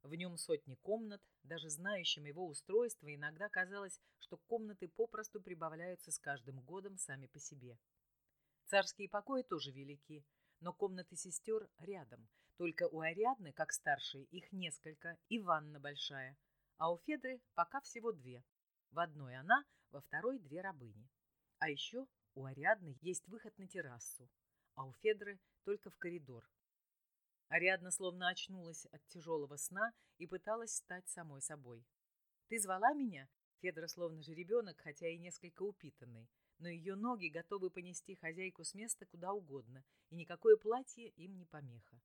В нем сотни комнат, даже знающим его устройство иногда казалось, что комнаты попросту прибавляются с каждым годом сами по себе. Царские покои тоже велики, но комнаты сестер рядом, только у Ариадны, как старшей, их несколько и ванна большая, а у Федры пока всего две. В одной она, во второй две рабыни. А еще у Ариадны есть выход на террасу, а у Федры только в коридор, Ариадна словно очнулась от тяжелого сна и пыталась стать самой собой. «Ты звала меня?» Федора словно же ребенок, хотя и несколько упитанный, но ее ноги готовы понести хозяйку с места куда угодно, и никакое платье им не помеха.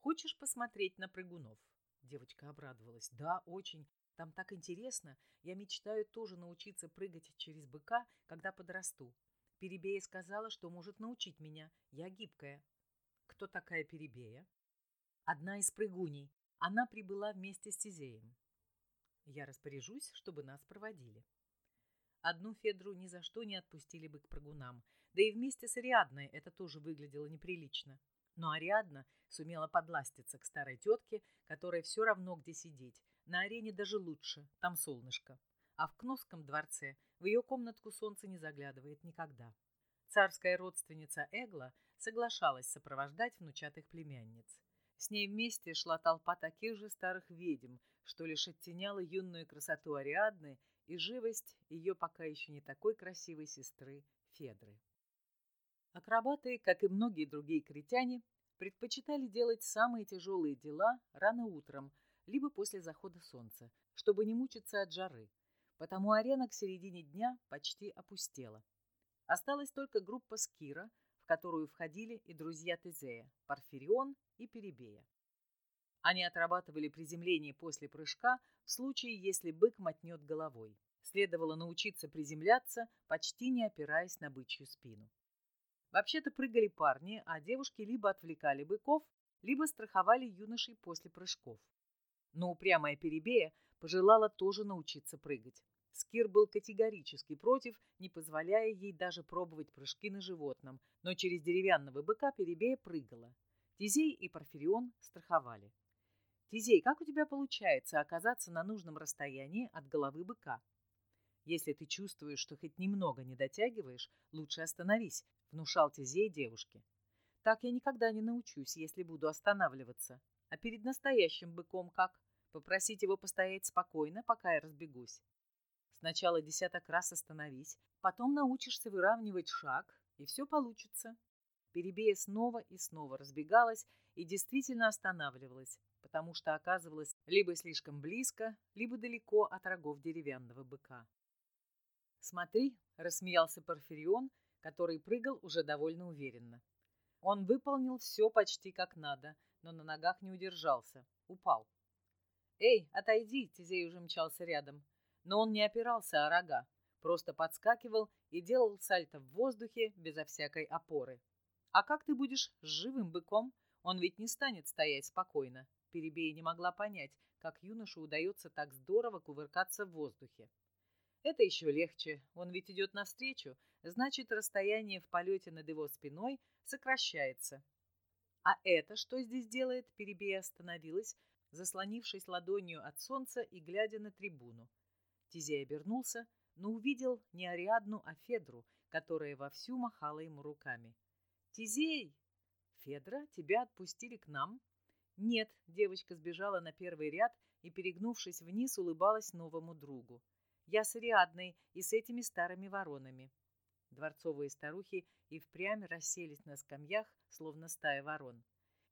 «Хочешь посмотреть на прыгунов?» Девочка обрадовалась. «Да, очень. Там так интересно. Я мечтаю тоже научиться прыгать через быка, когда подрасту. Перебея сказала, что может научить меня. Я гибкая». «Кто такая Перебея?» Одна из прыгуней. Она прибыла вместе с Тизеем. Я распоряжусь, чтобы нас проводили. Одну Федру ни за что не отпустили бы к прыгунам, да и вместе с Ариадной это тоже выглядело неприлично. Но Ариадна сумела подластиться к старой тетке, которой все равно где сидеть. На арене даже лучше, там солнышко. А в Кносском дворце в ее комнатку солнце не заглядывает никогда. Царская родственница Эгла соглашалась сопровождать внучатых племянниц. С ней вместе шла толпа таких же старых ведьм, что лишь оттеняла юную красоту Ариадны и живость ее пока еще не такой красивой сестры Федры. Акробаты, как и многие другие критяне, предпочитали делать самые тяжелые дела рано утром, либо после захода солнца, чтобы не мучиться от жары. Потому арена к середине дня почти опустела. Осталась только группа Скира, которую входили и друзья Тезея, Порфирион и Перебея. Они отрабатывали приземление после прыжка в случае, если бык мотнет головой. Следовало научиться приземляться, почти не опираясь на бычью спину. Вообще-то прыгали парни, а девушки либо отвлекали быков, либо страховали юношей после прыжков. Но упрямая Перебея пожелала тоже научиться прыгать. Скир был категорически против, не позволяя ей даже пробовать прыжки на животном, но через деревянного быка Перебея прыгала. Тизей и Порфирион страховали. «Тизей, как у тебя получается оказаться на нужном расстоянии от головы быка?» Если ты чувствуешь, что хоть немного не дотягиваешь, лучше остановись, внушал Тизей девушке. Так я никогда не научусь, если буду останавливаться. А перед настоящим быком как? Попросить его постоять спокойно, пока я разбегусь. Сначала десяток раз остановись, потом научишься выравнивать шаг, и все получится. Перебея снова и снова разбегалась и действительно останавливалась, потому что оказывалась либо слишком близко, либо далеко от рогов деревянного быка. «Смотри», — рассмеялся Порфирион, который прыгал уже довольно уверенно. Он выполнил все почти как надо, но на ногах не удержался, упал. «Эй, отойди!» — Тизей уже мчался рядом. Но он не опирался о рога, просто подскакивал и делал сальто в воздухе безо всякой опоры. «А как ты будешь с живым быком? Он ведь не станет стоять спокойно». Перебея не могла понять, как юноше удается так здорово кувыркаться в воздухе. Это еще легче, он ведь идет навстречу, значит, расстояние в полете над его спиной сокращается. А это что здесь делает? Перебея остановилась, заслонившись ладонью от солнца и глядя на трибуну. Тизей обернулся, но увидел не Ариадну, а Федру, которая вовсю махала ему руками. «Тизей! Федра, тебя отпустили к нам?» «Нет», — девочка сбежала на первый ряд и, перегнувшись вниз, улыбалась новому другу. «Я с Ариадной и с этими старыми воронами». Дворцовые старухи и впрямь расселись на скамьях, словно стая ворон.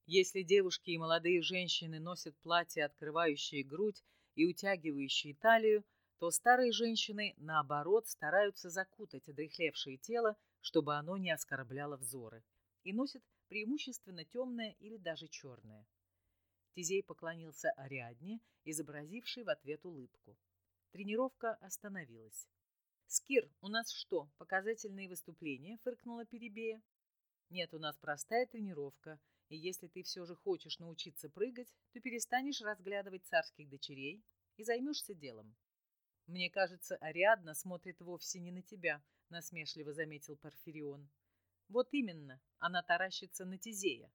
Если девушки и молодые женщины носят платья, открывающие грудь и утягивающие талию, то старые женщины, наоборот, стараются закутать одрехлевшее тело, чтобы оно не оскорбляло взоры, и носят преимущественно темное или даже черное. Тизей поклонился Ариадне, изобразившей в ответ улыбку. Тренировка остановилась. «Скир, у нас что, показательные выступления?» — фыркнула Перебея. «Нет, у нас простая тренировка, и если ты все же хочешь научиться прыгать, то перестанешь разглядывать царских дочерей и займешься делом». «Мне кажется, Ариадна смотрит вовсе не на тебя», — насмешливо заметил Порфирион. «Вот именно, она таращится на Тизея».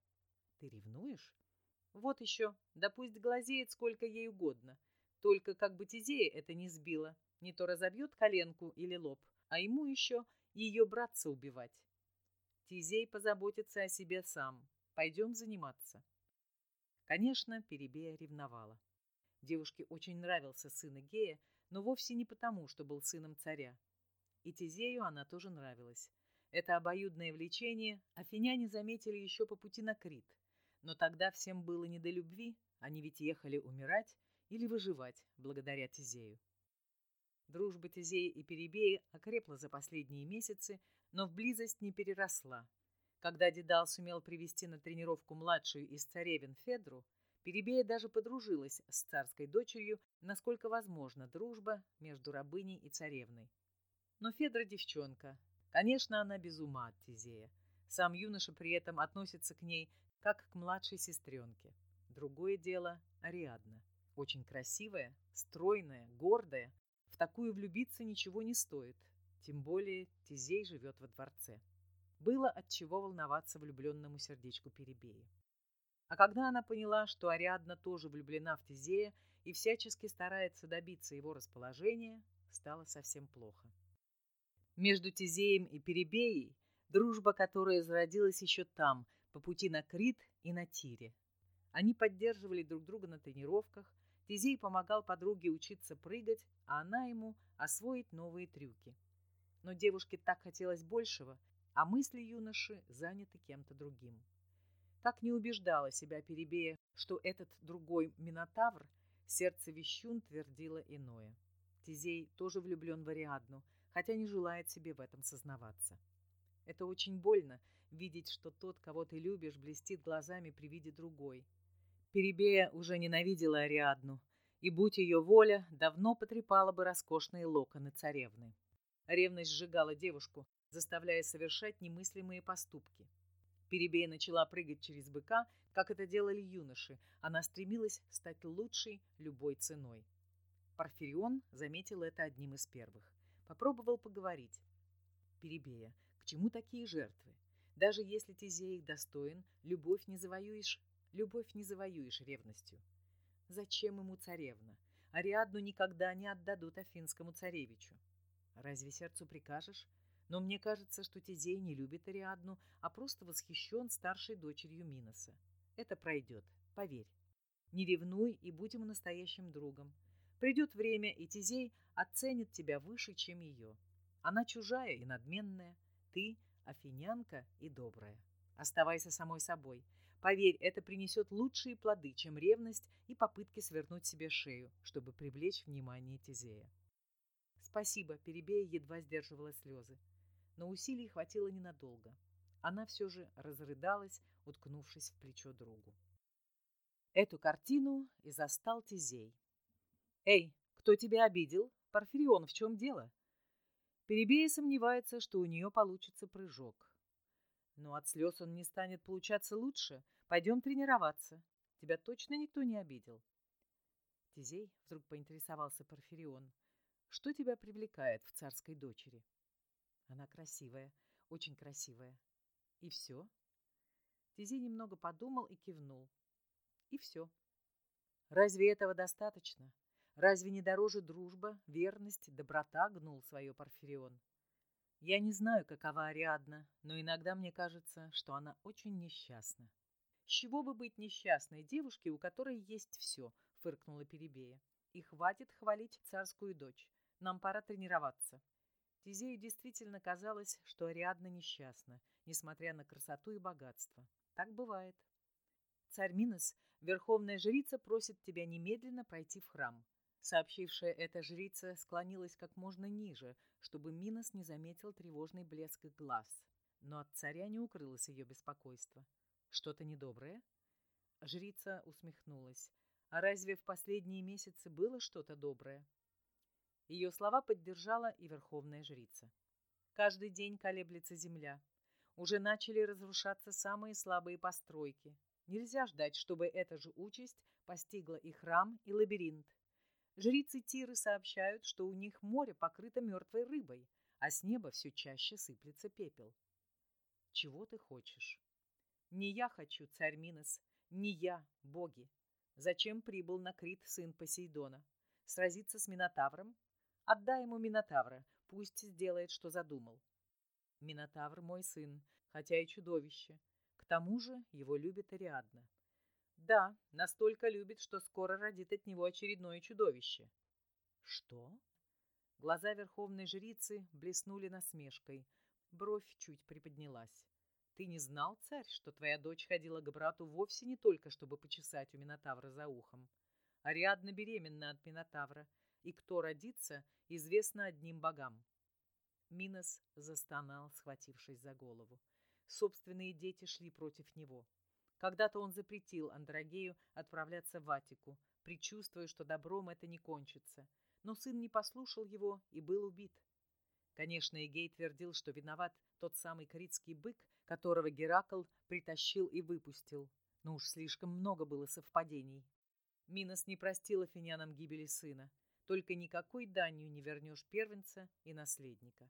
«Ты ревнуешь?» «Вот еще, да пусть глазеет сколько ей угодно, только как бы Тизея это не сбило, не то разобьет коленку или лоб, а ему еще ее братца убивать. Тизей позаботится о себе сам. Пойдем заниматься. Конечно, Перебея ревновала. Девушке очень нравился сын Игея, но вовсе не потому, что был сыном царя. И Тизею она тоже нравилась. Это обоюдное влечение афиняне заметили еще по пути на Крит. Но тогда всем было не до любви, они ведь ехали умирать или выживать благодаря Тизею. Дружба Тизея и Перебея окрепла за последние месяцы, но в близость не переросла. Когда Дедал сумел привести на тренировку младшую из царевин Федру, Перебея даже подружилась с царской дочерью, насколько возможно дружба между рабыней и царевной. Но Федра девчонка. Конечно, она без ума от Тизея. Сам юноша при этом относится к ней, как к младшей сестренке. Другое дело — Ариадна. Очень красивая, стройная, гордая, в такую влюбиться ничего не стоит, тем более Тизей живет во дворце. Было от чего волноваться влюбленному сердечку Перебеи. А когда она поняла, что Ариадна тоже влюблена в Тизея и всячески старается добиться его расположения, стало совсем плохо. Между Тизеем и Перебеей дружба, которая зародилась еще там, по пути на Крит и на Тире. Они поддерживали друг друга на тренировках, Тизей помогал подруге учиться прыгать, а она ему освоить новые трюки. Но девушке так хотелось большего, а мысли юноши заняты кем-то другим. Как не убеждала себя Перебея, что этот другой Минотавр, сердце вещун твердило иное. Тизей тоже влюблен в Ариадну, хотя не желает себе в этом сознаваться. Это очень больно видеть, что тот, кого ты любишь, блестит глазами при виде другой – Перебея уже ненавидела Ариадну, и, будь ее воля, давно потрепала бы роскошные локоны царевны. Ревность сжигала девушку, заставляя совершать немыслимые поступки. Перебея начала прыгать через быка, как это делали юноши. Она стремилась стать лучшей любой ценой. Порфирион заметил это одним из первых. Попробовал поговорить. Перебея, к чему такие жертвы? Даже если Тизей их достоин, любовь не завоюешь Любовь не завоюешь ревностью. Зачем ему царевна? Ариадну никогда не отдадут афинскому царевичу. Разве сердцу прикажешь? Но мне кажется, что Тизей не любит Ариадну, а просто восхищен старшей дочерью Миноса. Это пройдет, поверь. Не ревнуй и будь ему настоящим другом. Придет время, и Тизей оценит тебя выше, чем ее. Она чужая и надменная, ты афинянка и добрая. Оставайся самой собой. Поверь, это принесет лучшие плоды, чем ревность и попытки свернуть себе шею, чтобы привлечь внимание Тизея. Спасибо, Перебея едва сдерживала слезы. Но усилий хватило ненадолго. Она все же разрыдалась, уткнувшись в плечо другу. Эту картину и застал Тизей. «Эй, кто тебя обидел? Порфирион, в чем дело?» Перебея сомневается, что у нее получится прыжок. Но от слез он не станет получаться лучше. Пойдем тренироваться. Тебя точно никто не обидел. Тизей вдруг поинтересовался Порфирион. Что тебя привлекает в царской дочери? Она красивая, очень красивая. И все? Тизей немного подумал и кивнул. И все. Разве этого достаточно? Разве не дороже дружба, верность, доброта гнул свое Порфирион? Я не знаю, какова Ариадна, но иногда мне кажется, что она очень несчастна. С чего бы быть несчастной девушке, у которой есть все, фыркнула Перебея. И хватит хвалить царскую дочь. Нам пора тренироваться. Тизею действительно казалось, что Ариадна несчастна, несмотря на красоту и богатство. Так бывает. Царь Минос, верховная жрица, просит тебя немедленно пройти в храм. Сообщившая это жрица склонилась как можно ниже, чтобы Минос не заметил тревожный блеск их глаз. Но от царя не укрылось ее беспокойство. «Что-то недоброе?» Жрица усмехнулась. «А разве в последние месяцы было что-то доброе?» Ее слова поддержала и верховная жрица. «Каждый день колеблется земля. Уже начали разрушаться самые слабые постройки. Нельзя ждать, чтобы эта же участь постигла и храм, и лабиринт. Жрицы Тиры сообщают, что у них море покрыто мертвой рыбой, а с неба все чаще сыплется пепел. Чего ты хочешь? Не я хочу, царь Минос, не я, боги. Зачем прибыл на Крит сын Посейдона? Сразиться с Минотавром? Отдай ему Минотавра, пусть сделает, что задумал. Минотавр мой сын, хотя и чудовище. К тому же его любит Ариадна. Да, настолько любит, что скоро родит от него очередное чудовище. Что? Глаза верховной жрицы блеснули насмешкой. Бровь чуть приподнялась. Ты не знал, царь, что твоя дочь ходила к брату вовсе не только, чтобы почесать у Минотавра за ухом. Ариадна беременна от Минотавра, и кто родится, известно одним богам. Минос застонал, схватившись за голову. Собственные дети шли против него. Когда-то он запретил Андрогею отправляться в Атику, предчувствуя, что добром это не кончится. Но сын не послушал его и был убит. Конечно, Эгей твердил, что виноват тот самый критский бык, которого Геракл притащил и выпустил. Но уж слишком много было совпадений. Минос не простил афинянам гибели сына. Только никакой данью не вернешь первенца и наследника.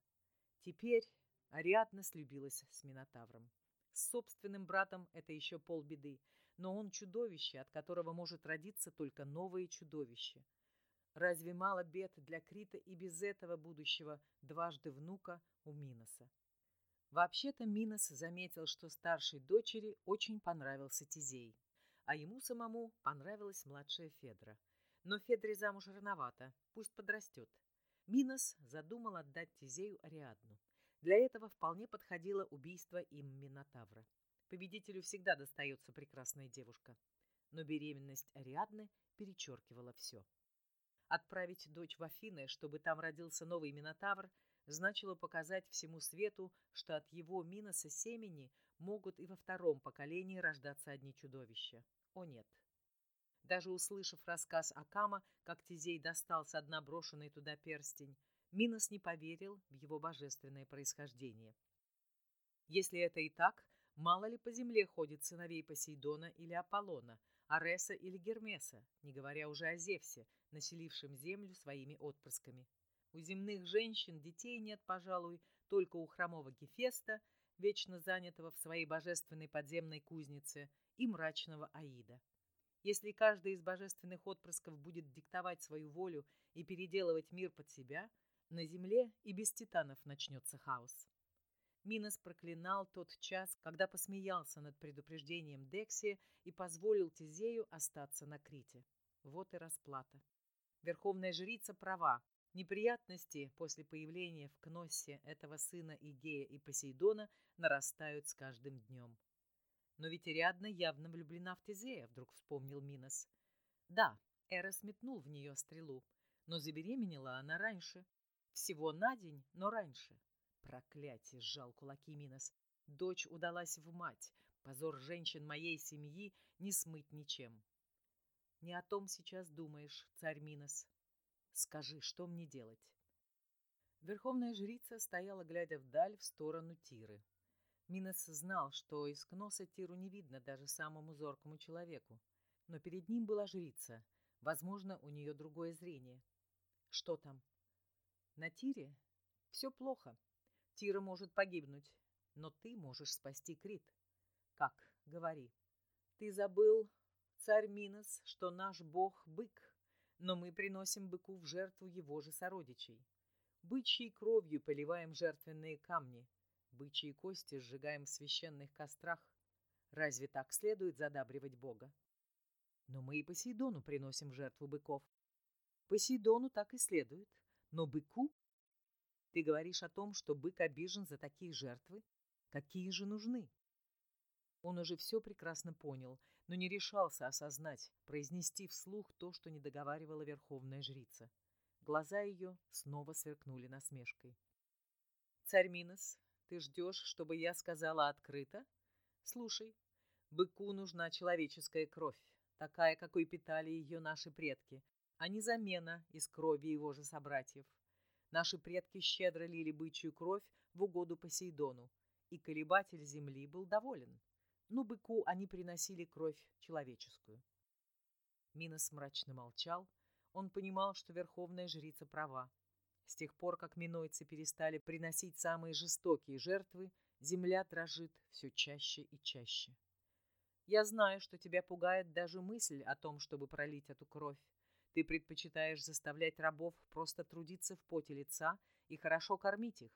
Теперь Ариадна слюбилась с Минотавром. С собственным братом это еще полбеды, но он чудовище, от которого может родиться только новое чудовище. Разве мало бед для Крита и без этого будущего дважды внука у Миноса? Вообще-то Минос заметил, что старшей дочери очень понравился Тизей, а ему самому понравилась младшая Федра. Но Федре замуж рановато, пусть подрастет. Минос задумал отдать Тизею Ариадну. Для этого вполне подходило убийство им Минотавра. Победителю всегда достается прекрасная девушка. Но беременность Ариадны перечеркивала все. Отправить дочь в Афины, чтобы там родился новый Минотавр, значило показать всему свету, что от его Миноса семени могут и во втором поколении рождаться одни чудовища. О нет! Даже услышав рассказ Акама, как Тизей достал с дна брошенный туда перстень, Минос не поверил в его божественное происхождение. Если это и так, мало ли по земле ходит сыновей Посейдона или Аполлона, Ареса или Гермеса, не говоря уже о Зевсе, населившем землю своими отпрысками. У земных женщин детей нет, пожалуй, только у хромого Гефеста, вечно занятого в своей божественной подземной кузнице, и мрачного Аида. Если каждый из божественных отпрысков будет диктовать свою волю и переделывать мир под себя – На земле и без титанов начнется хаос. Минос проклинал тот час, когда посмеялся над предупреждением Декси и позволил Тизею остаться на Крите. Вот и расплата. Верховная жрица права. Неприятности после появления в Кноссе этого сына Игея и Посейдона нарастают с каждым днем. Но ведь Ариадна явно влюблена в Тизея, вдруг вспомнил Минос. Да, Эрос метнул в нее стрелу, но забеременела она раньше. Всего на день, но раньше. Проклятие, сжал кулаки Минос. Дочь удалась в мать. Позор женщин моей семьи не смыть ничем. Не о том сейчас думаешь, царь Минос. Скажи, что мне делать? Верховная жрица стояла, глядя вдаль, в сторону Тиры. Минос знал, что из Кноса Тиру не видно даже самому зоркому человеку. Но перед ним была жрица. Возможно, у нее другое зрение. Что там? На Тире все плохо. Тира может погибнуть, но ты можешь спасти Крит. Как? Говори. Ты забыл, царь Минос, что наш бог — бык, но мы приносим быку в жертву его же сородичей. Бычьей кровью поливаем жертвенные камни — Бычьи кости сжигаем в священных кострах. Разве так следует задабривать Бога? Но мы и Посейдону приносим жертву быков. Посейдону так и следует. Но быку? Ты говоришь о том, что бык обижен за такие жертвы? Какие же нужны? Он уже все прекрасно понял, но не решался осознать, произнести вслух то, что не договаривала верховная жрица. Глаза ее снова сверкнули насмешкой. Царь Минос ты ждешь, чтобы я сказала открыто? Слушай, быку нужна человеческая кровь, такая, какой питали ее наши предки, а не замена из крови его же собратьев. Наши предки щедро лили бычью кровь в угоду Посейдону, и колебатель земли был доволен. Но быку они приносили кровь человеческую. Минос мрачно молчал. Он понимал, что верховная жрица права. С тех пор, как минойцы перестали приносить самые жестокие жертвы, земля дрожит все чаще и чаще. Я знаю, что тебя пугает даже мысль о том, чтобы пролить эту кровь. Ты предпочитаешь заставлять рабов просто трудиться в поте лица и хорошо кормить их.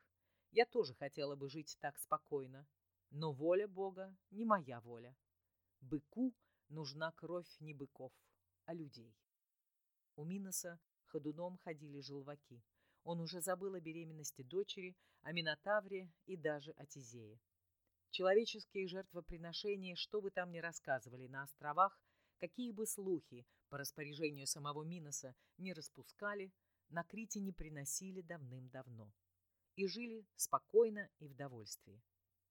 Я тоже хотела бы жить так спокойно. Но воля Бога не моя воля. Быку нужна кровь не быков, а людей. У Миноса ходуном ходили желваки. Он уже забыл о беременности дочери, о Минотавре и даже о Тизее. Человеческие жертвоприношения, что бы там ни рассказывали на островах, какие бы слухи по распоряжению самого Миноса не распускали, на Крите не приносили давным-давно. И жили спокойно и в довольстве.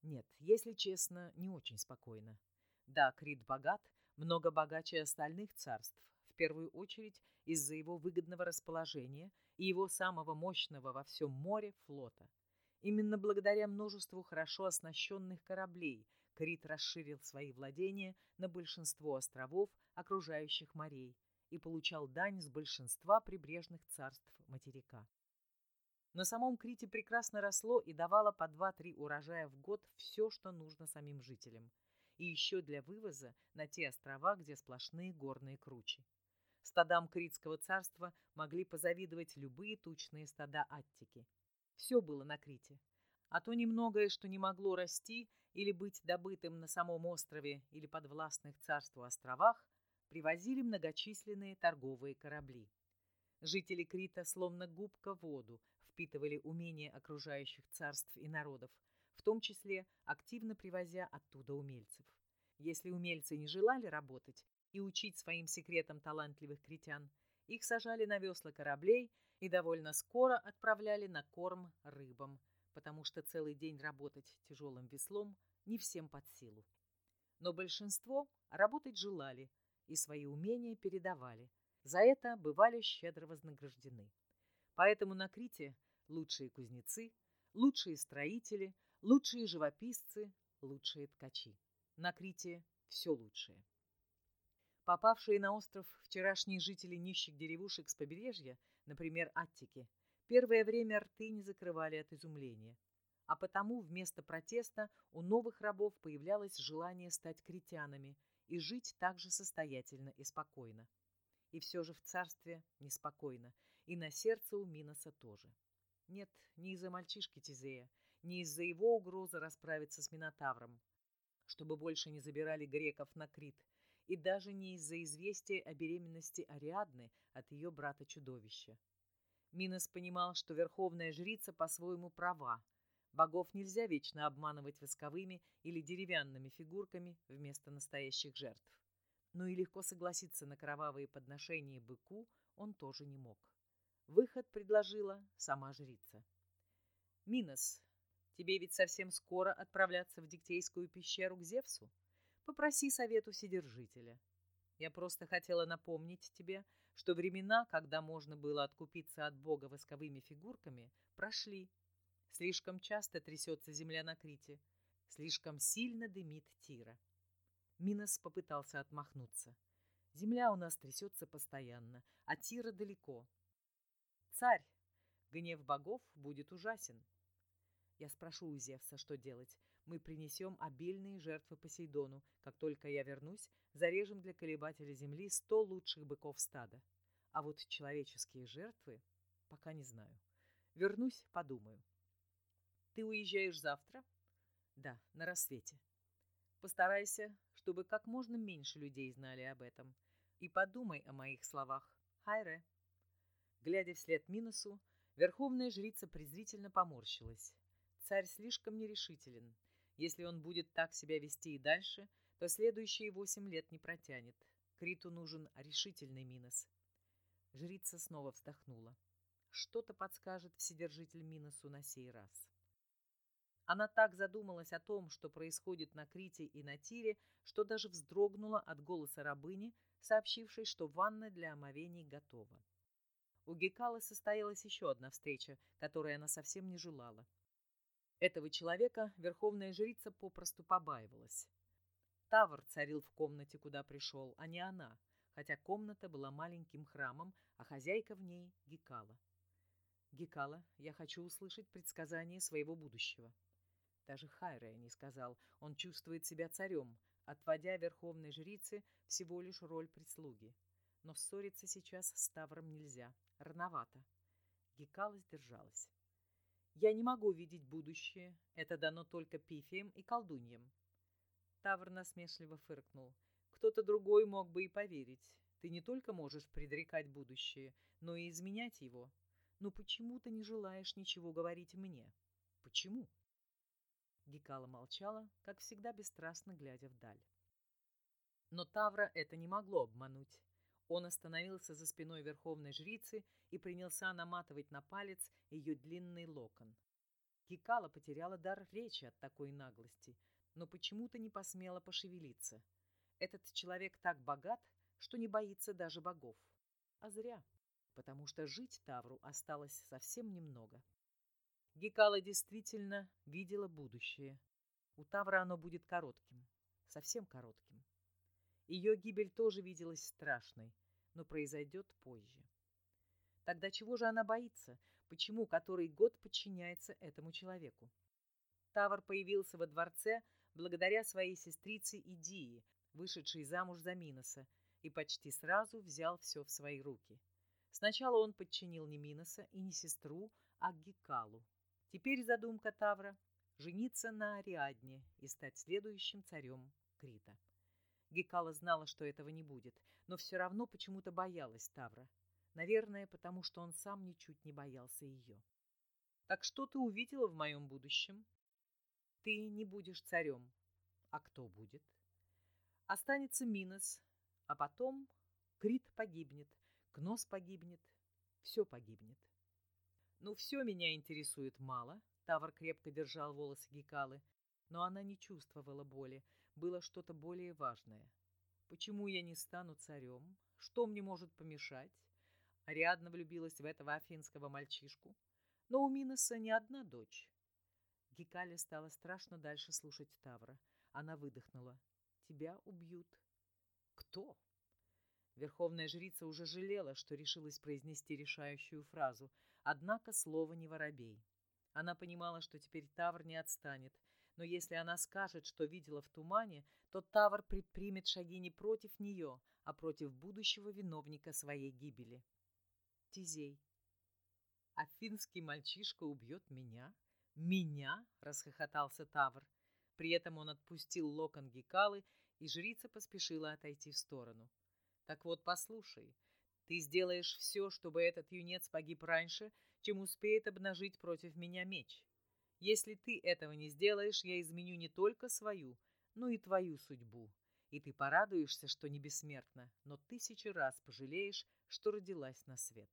Нет, если честно, не очень спокойно. Да, Крит богат, много богаче остальных царств, в первую очередь из-за его выгодного расположения и его самого мощного во всем море флота. Именно благодаря множеству хорошо оснащенных кораблей Крит расширил свои владения на большинство островов, окружающих морей, и получал дань с большинства прибрежных царств материка. На самом Крите прекрасно росло и давало по 2-3 урожая в год все, что нужно самим жителям, и еще для вывоза на те острова, где сплошные горные кручи. Стадам Критского царства могли позавидовать любые тучные стада Аттики. Все было на Крите. А то немногое, что не могло расти или быть добытым на самом острове или подвластных царству островах, привозили многочисленные торговые корабли. Жители Крита, словно губка воду, впитывали умения окружающих царств и народов, в том числе активно привозя оттуда умельцев. Если умельцы не желали работать, и учить своим секретам талантливых критян, их сажали на весла кораблей и довольно скоро отправляли на корм рыбам, потому что целый день работать тяжелым веслом не всем под силу. Но большинство работать желали и свои умения передавали. За это бывали щедро вознаграждены. Поэтому на Крите лучшие кузнецы, лучшие строители, лучшие живописцы, лучшие ткачи. На Крите все лучшее. Попавшие на остров вчерашние жители нищих деревушек с побережья, например, Аттики, первое время рты не закрывали от изумления. А потому вместо протеста у новых рабов появлялось желание стать критянами и жить так же состоятельно и спокойно. И все же в царстве неспокойно, и на сердце у Миноса тоже. Нет, не из-за мальчишки Тизея, не из-за его угрозы расправиться с Минотавром, чтобы больше не забирали греков на Крит, и даже не из-за известия о беременности Ариадны от ее брата-чудовища. Минос понимал, что верховная жрица по-своему права. Богов нельзя вечно обманывать восковыми или деревянными фигурками вместо настоящих жертв. Но и легко согласиться на кровавые подношения быку он тоже не мог. Выход предложила сама жрица. «Минос, тебе ведь совсем скоро отправляться в Диктейскую пещеру к Зевсу?» Попроси совет у Вседержителя. Я просто хотела напомнить тебе, что времена, когда можно было откупиться от Бога восковыми фигурками, прошли. Слишком часто трясется земля на Крите, слишком сильно дымит Тира. Минос попытался отмахнуться. Земля у нас трясется постоянно, а Тира далеко. Царь, гнев богов будет ужасен. Я спрошу у Зевса, что делать, мы принесем обильные жертвы Посейдону. Как только я вернусь, зарежем для колебателя земли сто лучших быков стада. А вот человеческие жертвы пока не знаю. Вернусь, подумаю. Ты уезжаешь завтра? Да, на рассвете. Постарайся, чтобы как можно меньше людей знали об этом. И подумай о моих словах. Хайре. Глядя вслед Минусу, верховная жрица презрительно поморщилась. Царь слишком нерешителен. Если он будет так себя вести и дальше, то следующие восемь лет не протянет. Криту нужен решительный Минос. Жрица снова вздохнула. Что-то подскажет Вседержитель Миносу на сей раз. Она так задумалась о том, что происходит на Крите и на Тире, что даже вздрогнула от голоса рабыни, сообщившей, что ванна для омовений готова. У Гекалы состоялась еще одна встреча, которой она совсем не желала. Этого человека верховная жрица попросту побаивалась. Тавр царил в комнате, куда пришел, а не она, хотя комната была маленьким храмом, а хозяйка в ней — Гекала. «Гекала, я хочу услышать предсказание своего будущего». Даже Хайре не сказал, он чувствует себя царем, отводя верховной жрице всего лишь роль прислуги. Но ссориться сейчас с Тавром нельзя, рановато. Гекала сдержалась. Я не могу видеть будущее. Это дано только пифиям и колдуньям. Тавр насмешливо фыркнул. Кто-то другой мог бы и поверить. Ты не только можешь предрекать будущее, но и изменять его. Но почему ты не желаешь ничего говорить мне? Почему? Гекала молчала, как всегда бесстрастно глядя вдаль. Но Тавра это не могло обмануть. Он остановился за спиной верховной жрицы и принялся наматывать на палец ее длинный локон. Кикала потеряла дар речи от такой наглости, но почему-то не посмела пошевелиться. Этот человек так богат, что не боится даже богов. А зря, потому что жить Тавру осталось совсем немного. Гекала действительно видела будущее. У Тавра оно будет коротким, совсем коротким. Ее гибель тоже виделась страшной, но произойдет позже. Тогда чего же она боится? Почему который год подчиняется этому человеку? Тавр появился во дворце благодаря своей сестрице Идии, вышедшей замуж за Миноса, и почти сразу взял все в свои руки. Сначала он подчинил не Миноса и не сестру, а Гекалу. Теперь задумка Тавра – жениться на Ариадне и стать следующим царем Крита. Гекала знала, что этого не будет, но все равно почему-то боялась Тавра. Наверное, потому что он сам ничуть не боялся ее. «Так что ты увидела в моем будущем?» «Ты не будешь царем. А кто будет?» «Останется Минос, а потом Крит погибнет, Кнос погибнет, все погибнет». «Ну, все меня интересует мало», — Тавр крепко держал волосы Гекалы, но она не чувствовала боли, было что-то более важное. Почему я не стану царем? Что мне может помешать? Ариадна влюбилась в этого афинского мальчишку. Но у Миноса не одна дочь. Гекале стало страшно дальше слушать Тавра. Она выдохнула. «Тебя убьют». «Кто?» Верховная жрица уже жалела, что решилась произнести решающую фразу, однако слово не воробей. Она понимала, что теперь Тавр не отстанет, но если она скажет, что видела в тумане, то Тавр предпримет шаги не против нее, а против будущего виновника своей гибели. Тизей. Афинский мальчишка убьет меня? Меня? расхохотался Тавр. При этом он отпустил локон Гекалы, и жрица поспешила отойти в сторону. Так вот, послушай, ты сделаешь все, чтобы этот юнец погиб раньше, чем успеет обнажить против меня меч. Если ты этого не сделаешь, я изменю не только свою, но и твою судьбу. И ты порадуешься, что не бессмертна, но тысячи раз пожалеешь, что родилась на свет.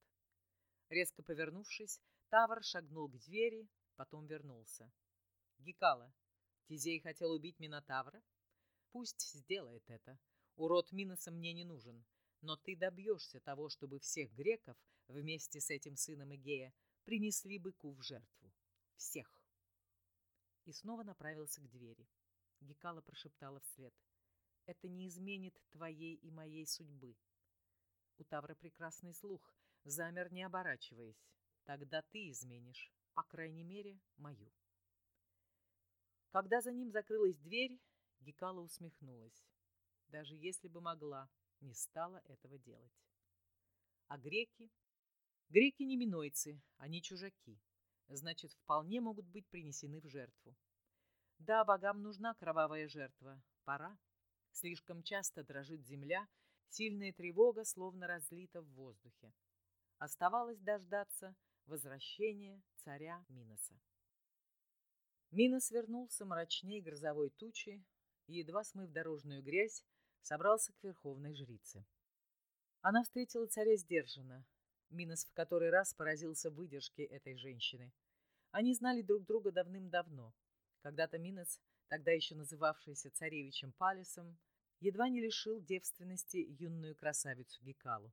Резко повернувшись, Тавр шагнул к двери, потом вернулся. Гекала, Тизей хотел убить Минотавра? Пусть сделает это. Урод Миноса мне не нужен. Но ты добьешься того, чтобы всех греков вместе с этим сыном Игея принесли быку в жертву. Всех. И снова направился к двери. Гекала прошептала вслед. Это не изменит твоей и моей судьбы. У Тавра прекрасный слух, замер не оборачиваясь. Тогда ты изменишь, по крайней мере, мою. Когда за ним закрылась дверь, Гекала усмехнулась. Даже если бы могла, не стала этого делать. А греки? Греки не минойцы, они чужаки. Значит, вполне могут быть принесены в жертву. Да, богам нужна кровавая жертва. Пора. Слишком часто дрожит земля, сильная тревога словно разлита в воздухе. Оставалось дождаться возвращения царя Миноса. Минос вернулся мрачней грозовой тучи и, едва смыв дорожную грязь, собрался к верховной жрице. Она встретила царя сдержанно. Минос в который раз поразился выдержке этой женщины. Они знали друг друга давным-давно. Когда-то Минос, тогда еще называвшийся царевичем Палисом, едва не лишил девственности юную красавицу Гекалу.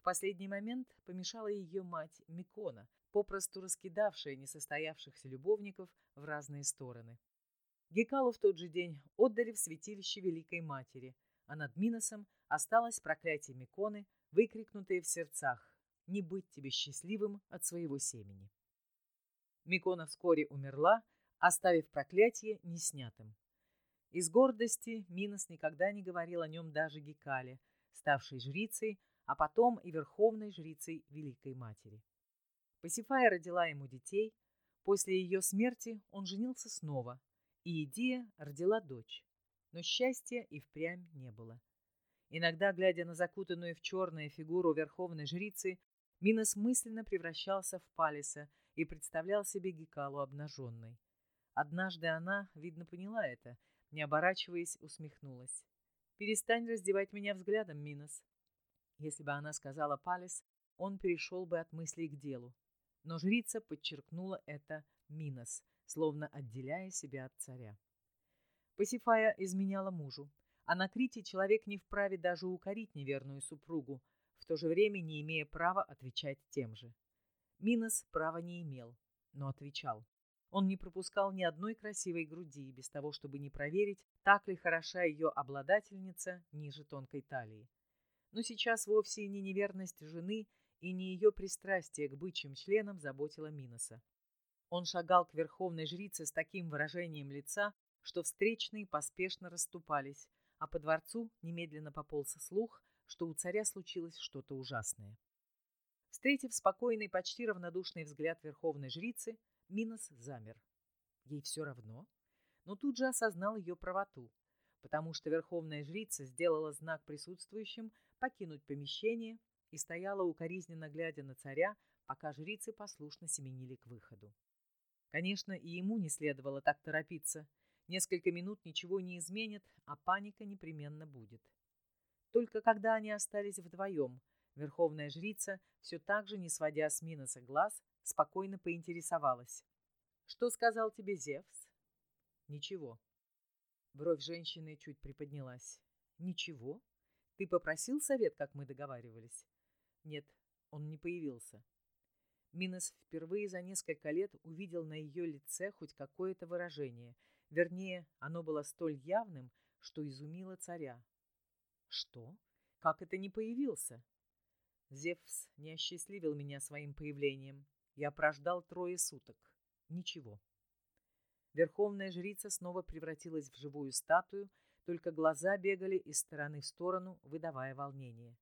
В последний момент помешала ее мать Микона, попросту раскидавшая несостоявшихся любовников в разные стороны. Гекалу в тот же день отдали в святилище Великой Матери, а над Миносом осталось проклятие Миконы, выкрикнутое в сердцах «Не быть тебе счастливым от своего семени». Микона вскоре умерла, оставив проклятие неснятым. Из гордости Минос никогда не говорил о нем даже Гекале, ставшей жрицей, а потом и верховной жрицей Великой Матери. Пасифая родила ему детей, после ее смерти он женился снова, и Идия родила дочь. Но счастья и впрямь не было. Иногда, глядя на закутанную в черное фигуру верховной жрицы, Минос мысленно превращался в Палиса и представлял себе Гекалу обнаженной. Однажды она, видно, поняла это, не оборачиваясь, усмехнулась. «Перестань раздевать меня взглядом, Минос». Если бы она сказала Палис, он перешел бы от мыслей к делу. Но жрица подчеркнула это Минос, словно отделяя себя от царя. Пасифая изменяла мужу, а на Крите человек не вправе даже укорить неверную супругу, в то же время не имея права отвечать тем же. Минос права не имел, но отвечал. Он не пропускал ни одной красивой груди, без того, чтобы не проверить, так ли хороша ее обладательница ниже тонкой талии. Но сейчас вовсе не неверность жены и не ее пристрастие к бычьим членам заботило Миноса. Он шагал к верховной жрице с таким выражением лица, что встречные поспешно расступались, а по дворцу немедленно пополз слух, что у царя случилось что-то ужасное. Встретив спокойный, почти равнодушный взгляд верховной жрицы, Минос замер. Ей все равно, но тут же осознал ее правоту, потому что верховная жрица сделала знак присутствующим покинуть помещение и стояла укоризненно глядя на царя, пока жрицы послушно семенили к выходу. Конечно, и ему не следовало так торопиться. Несколько минут ничего не изменит, а паника непременно будет. Только когда они остались вдвоем – Верховная жрица, все так же, не сводя с Миноса глаз, спокойно поинтересовалась. «Что сказал тебе Зевс?» «Ничего». Бровь женщины чуть приподнялась. «Ничего? Ты попросил совет, как мы договаривались?» «Нет, он не появился». Минос впервые за несколько лет увидел на ее лице хоть какое-то выражение. Вернее, оно было столь явным, что изумило царя. «Что? Как это не появился?» Зевс не осчастливил меня своим появлением. Я прождал трое суток. Ничего. Верховная жрица снова превратилась в живую статую, только глаза бегали из стороны в сторону, выдавая волнение.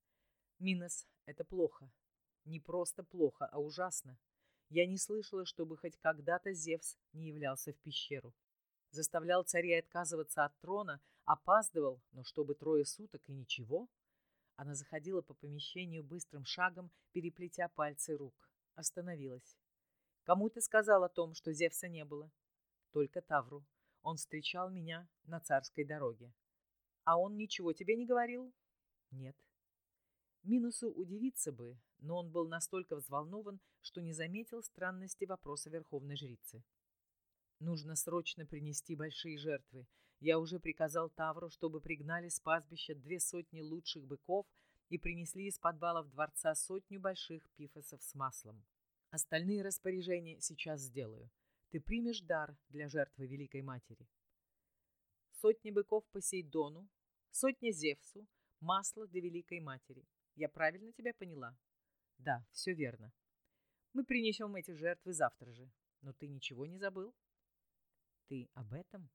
«Минос, это плохо. Не просто плохо, а ужасно. Я не слышала, чтобы хоть когда-то Зевс не являлся в пещеру. Заставлял царей отказываться от трона, опаздывал, но чтобы трое суток и ничего. Она заходила по помещению быстрым шагом, переплетя пальцы рук. Остановилась. Кому ты сказал о том, что Зевса не было? Только Тавру. Он встречал меня на царской дороге. А он ничего тебе не говорил? Нет. Минусу удивиться бы, но он был настолько взволнован, что не заметил странности вопроса верховной жрицы. Нужно срочно принести большие жертвы. Я уже приказал Тавру, чтобы пригнали с пастбища две сотни лучших быков и принесли из подвалов дворца сотню больших пифосов с маслом. Остальные распоряжения сейчас сделаю. Ты примешь дар для жертвы Великой Матери. Сотни быков Посейдону, сотня Зевсу, масло для Великой Матери. Я правильно тебя поняла? Да, все верно. Мы принесем эти жертвы завтра же. Но ты ничего не забыл? Ты об этом?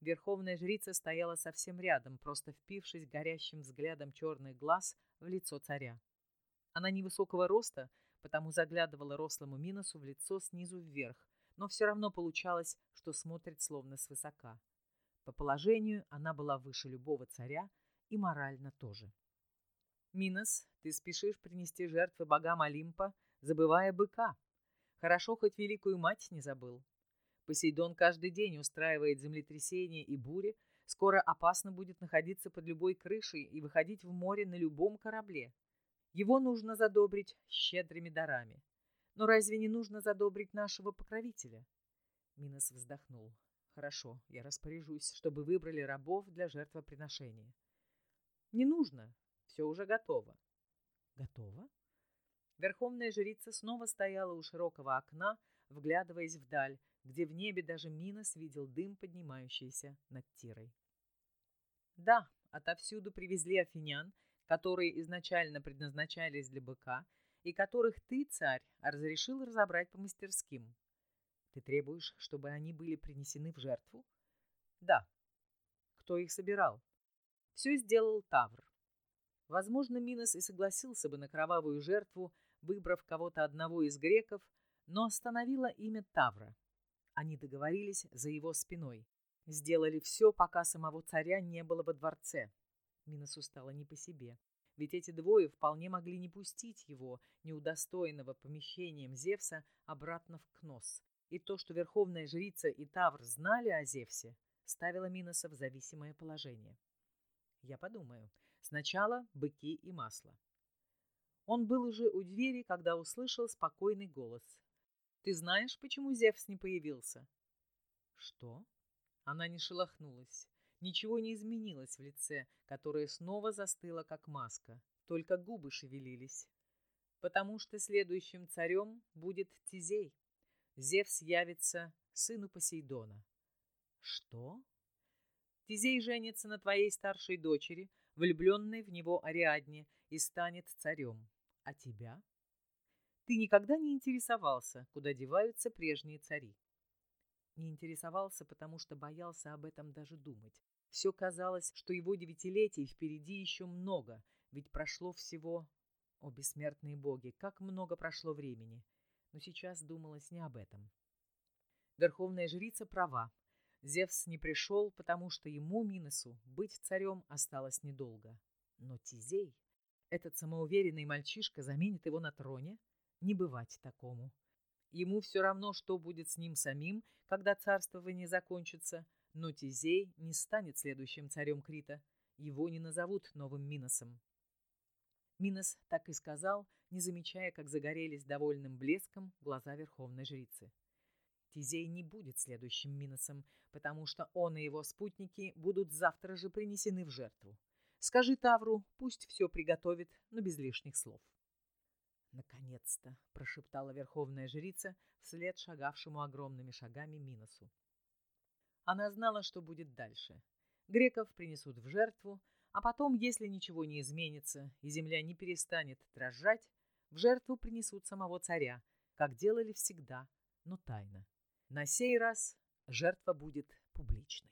Верховная жрица стояла совсем рядом, просто впившись горящим взглядом черных глаз в лицо царя. Она невысокого роста, потому заглядывала рослому Миносу в лицо снизу вверх, но все равно получалось, что смотрит словно свысока. По положению она была выше любого царя и морально тоже. Минос, ты спешишь принести жертвы богам Олимпа, забывая быка. Хорошо, хоть великую мать не забыл. Посейдон каждый день устраивает землетрясения и бури, скоро опасно будет находиться под любой крышей и выходить в море на любом корабле. Его нужно задобрить щедрыми дарами. Но разве не нужно задобрить нашего покровителя? Минос вздохнул. Хорошо, я распоряжусь, чтобы выбрали рабов для жертвоприношения. Не нужно, все уже готово. Готово? Верховная жрица снова стояла у широкого окна, вглядываясь вдаль, где в небе даже Минос видел дым, поднимающийся над Тирой. Да, отовсюду привезли афинян, которые изначально предназначались для быка, и которых ты, царь, разрешил разобрать по мастерским. Ты требуешь, чтобы они были принесены в жертву? Да. Кто их собирал? Все сделал Тавр. Возможно, Минос и согласился бы на кровавую жертву, выбрав кого-то одного из греков, но остановило имя Тавра. Они договорились за его спиной. Сделали все, пока самого царя не было во дворце. Миносу стало не по себе. Ведь эти двое вполне могли не пустить его, неудостоенного помещением Зевса, обратно в Кнос. И то, что верховная жрица и Тавр знали о Зевсе, ставило Миноса в зависимое положение. Я подумаю, Сначала быки и масло. Он был уже у двери, когда услышал спокойный голос. «Ты знаешь, почему Зевс не появился?» «Что?» Она не шелохнулась. Ничего не изменилось в лице, которое снова застыло, как маска. Только губы шевелились. «Потому что следующим царем будет Тизей. Зевс явится сыну Посейдона». «Что?» «Тизей женится на твоей старшей дочери, влюбленной в него Ариадне, и станет царем. А тебя? Ты никогда не интересовался, куда деваются прежние цари. Не интересовался, потому что боялся об этом даже думать. Все казалось, что его девятилетий впереди еще много, ведь прошло всего... О, бессмертные боги, как много прошло времени! Но сейчас думалось не об этом. Верховная жрица права. Зевс не пришел, потому что ему, Миносу, быть царем осталось недолго. Но Тизей, этот самоуверенный мальчишка, заменит его на троне? Не бывать такому. Ему все равно, что будет с ним самим, когда царствование закончится, но Тизей не станет следующим царем Крита. Его не назовут новым Миносом. Минос так и сказал, не замечая, как загорелись довольным блеском глаза верховной жрицы. Тизей не будет следующим Миносом, потому что он и его спутники будут завтра же принесены в жертву. Скажи Тавру, пусть все приготовит, но без лишних слов. «Наконец-то!» — прошептала верховная жрица вслед шагавшему огромными шагами Миносу. Она знала, что будет дальше. Греков принесут в жертву, а потом, если ничего не изменится и земля не перестанет дрожать, в жертву принесут самого царя, как делали всегда, но тайно. На сей раз жертва будет публичной.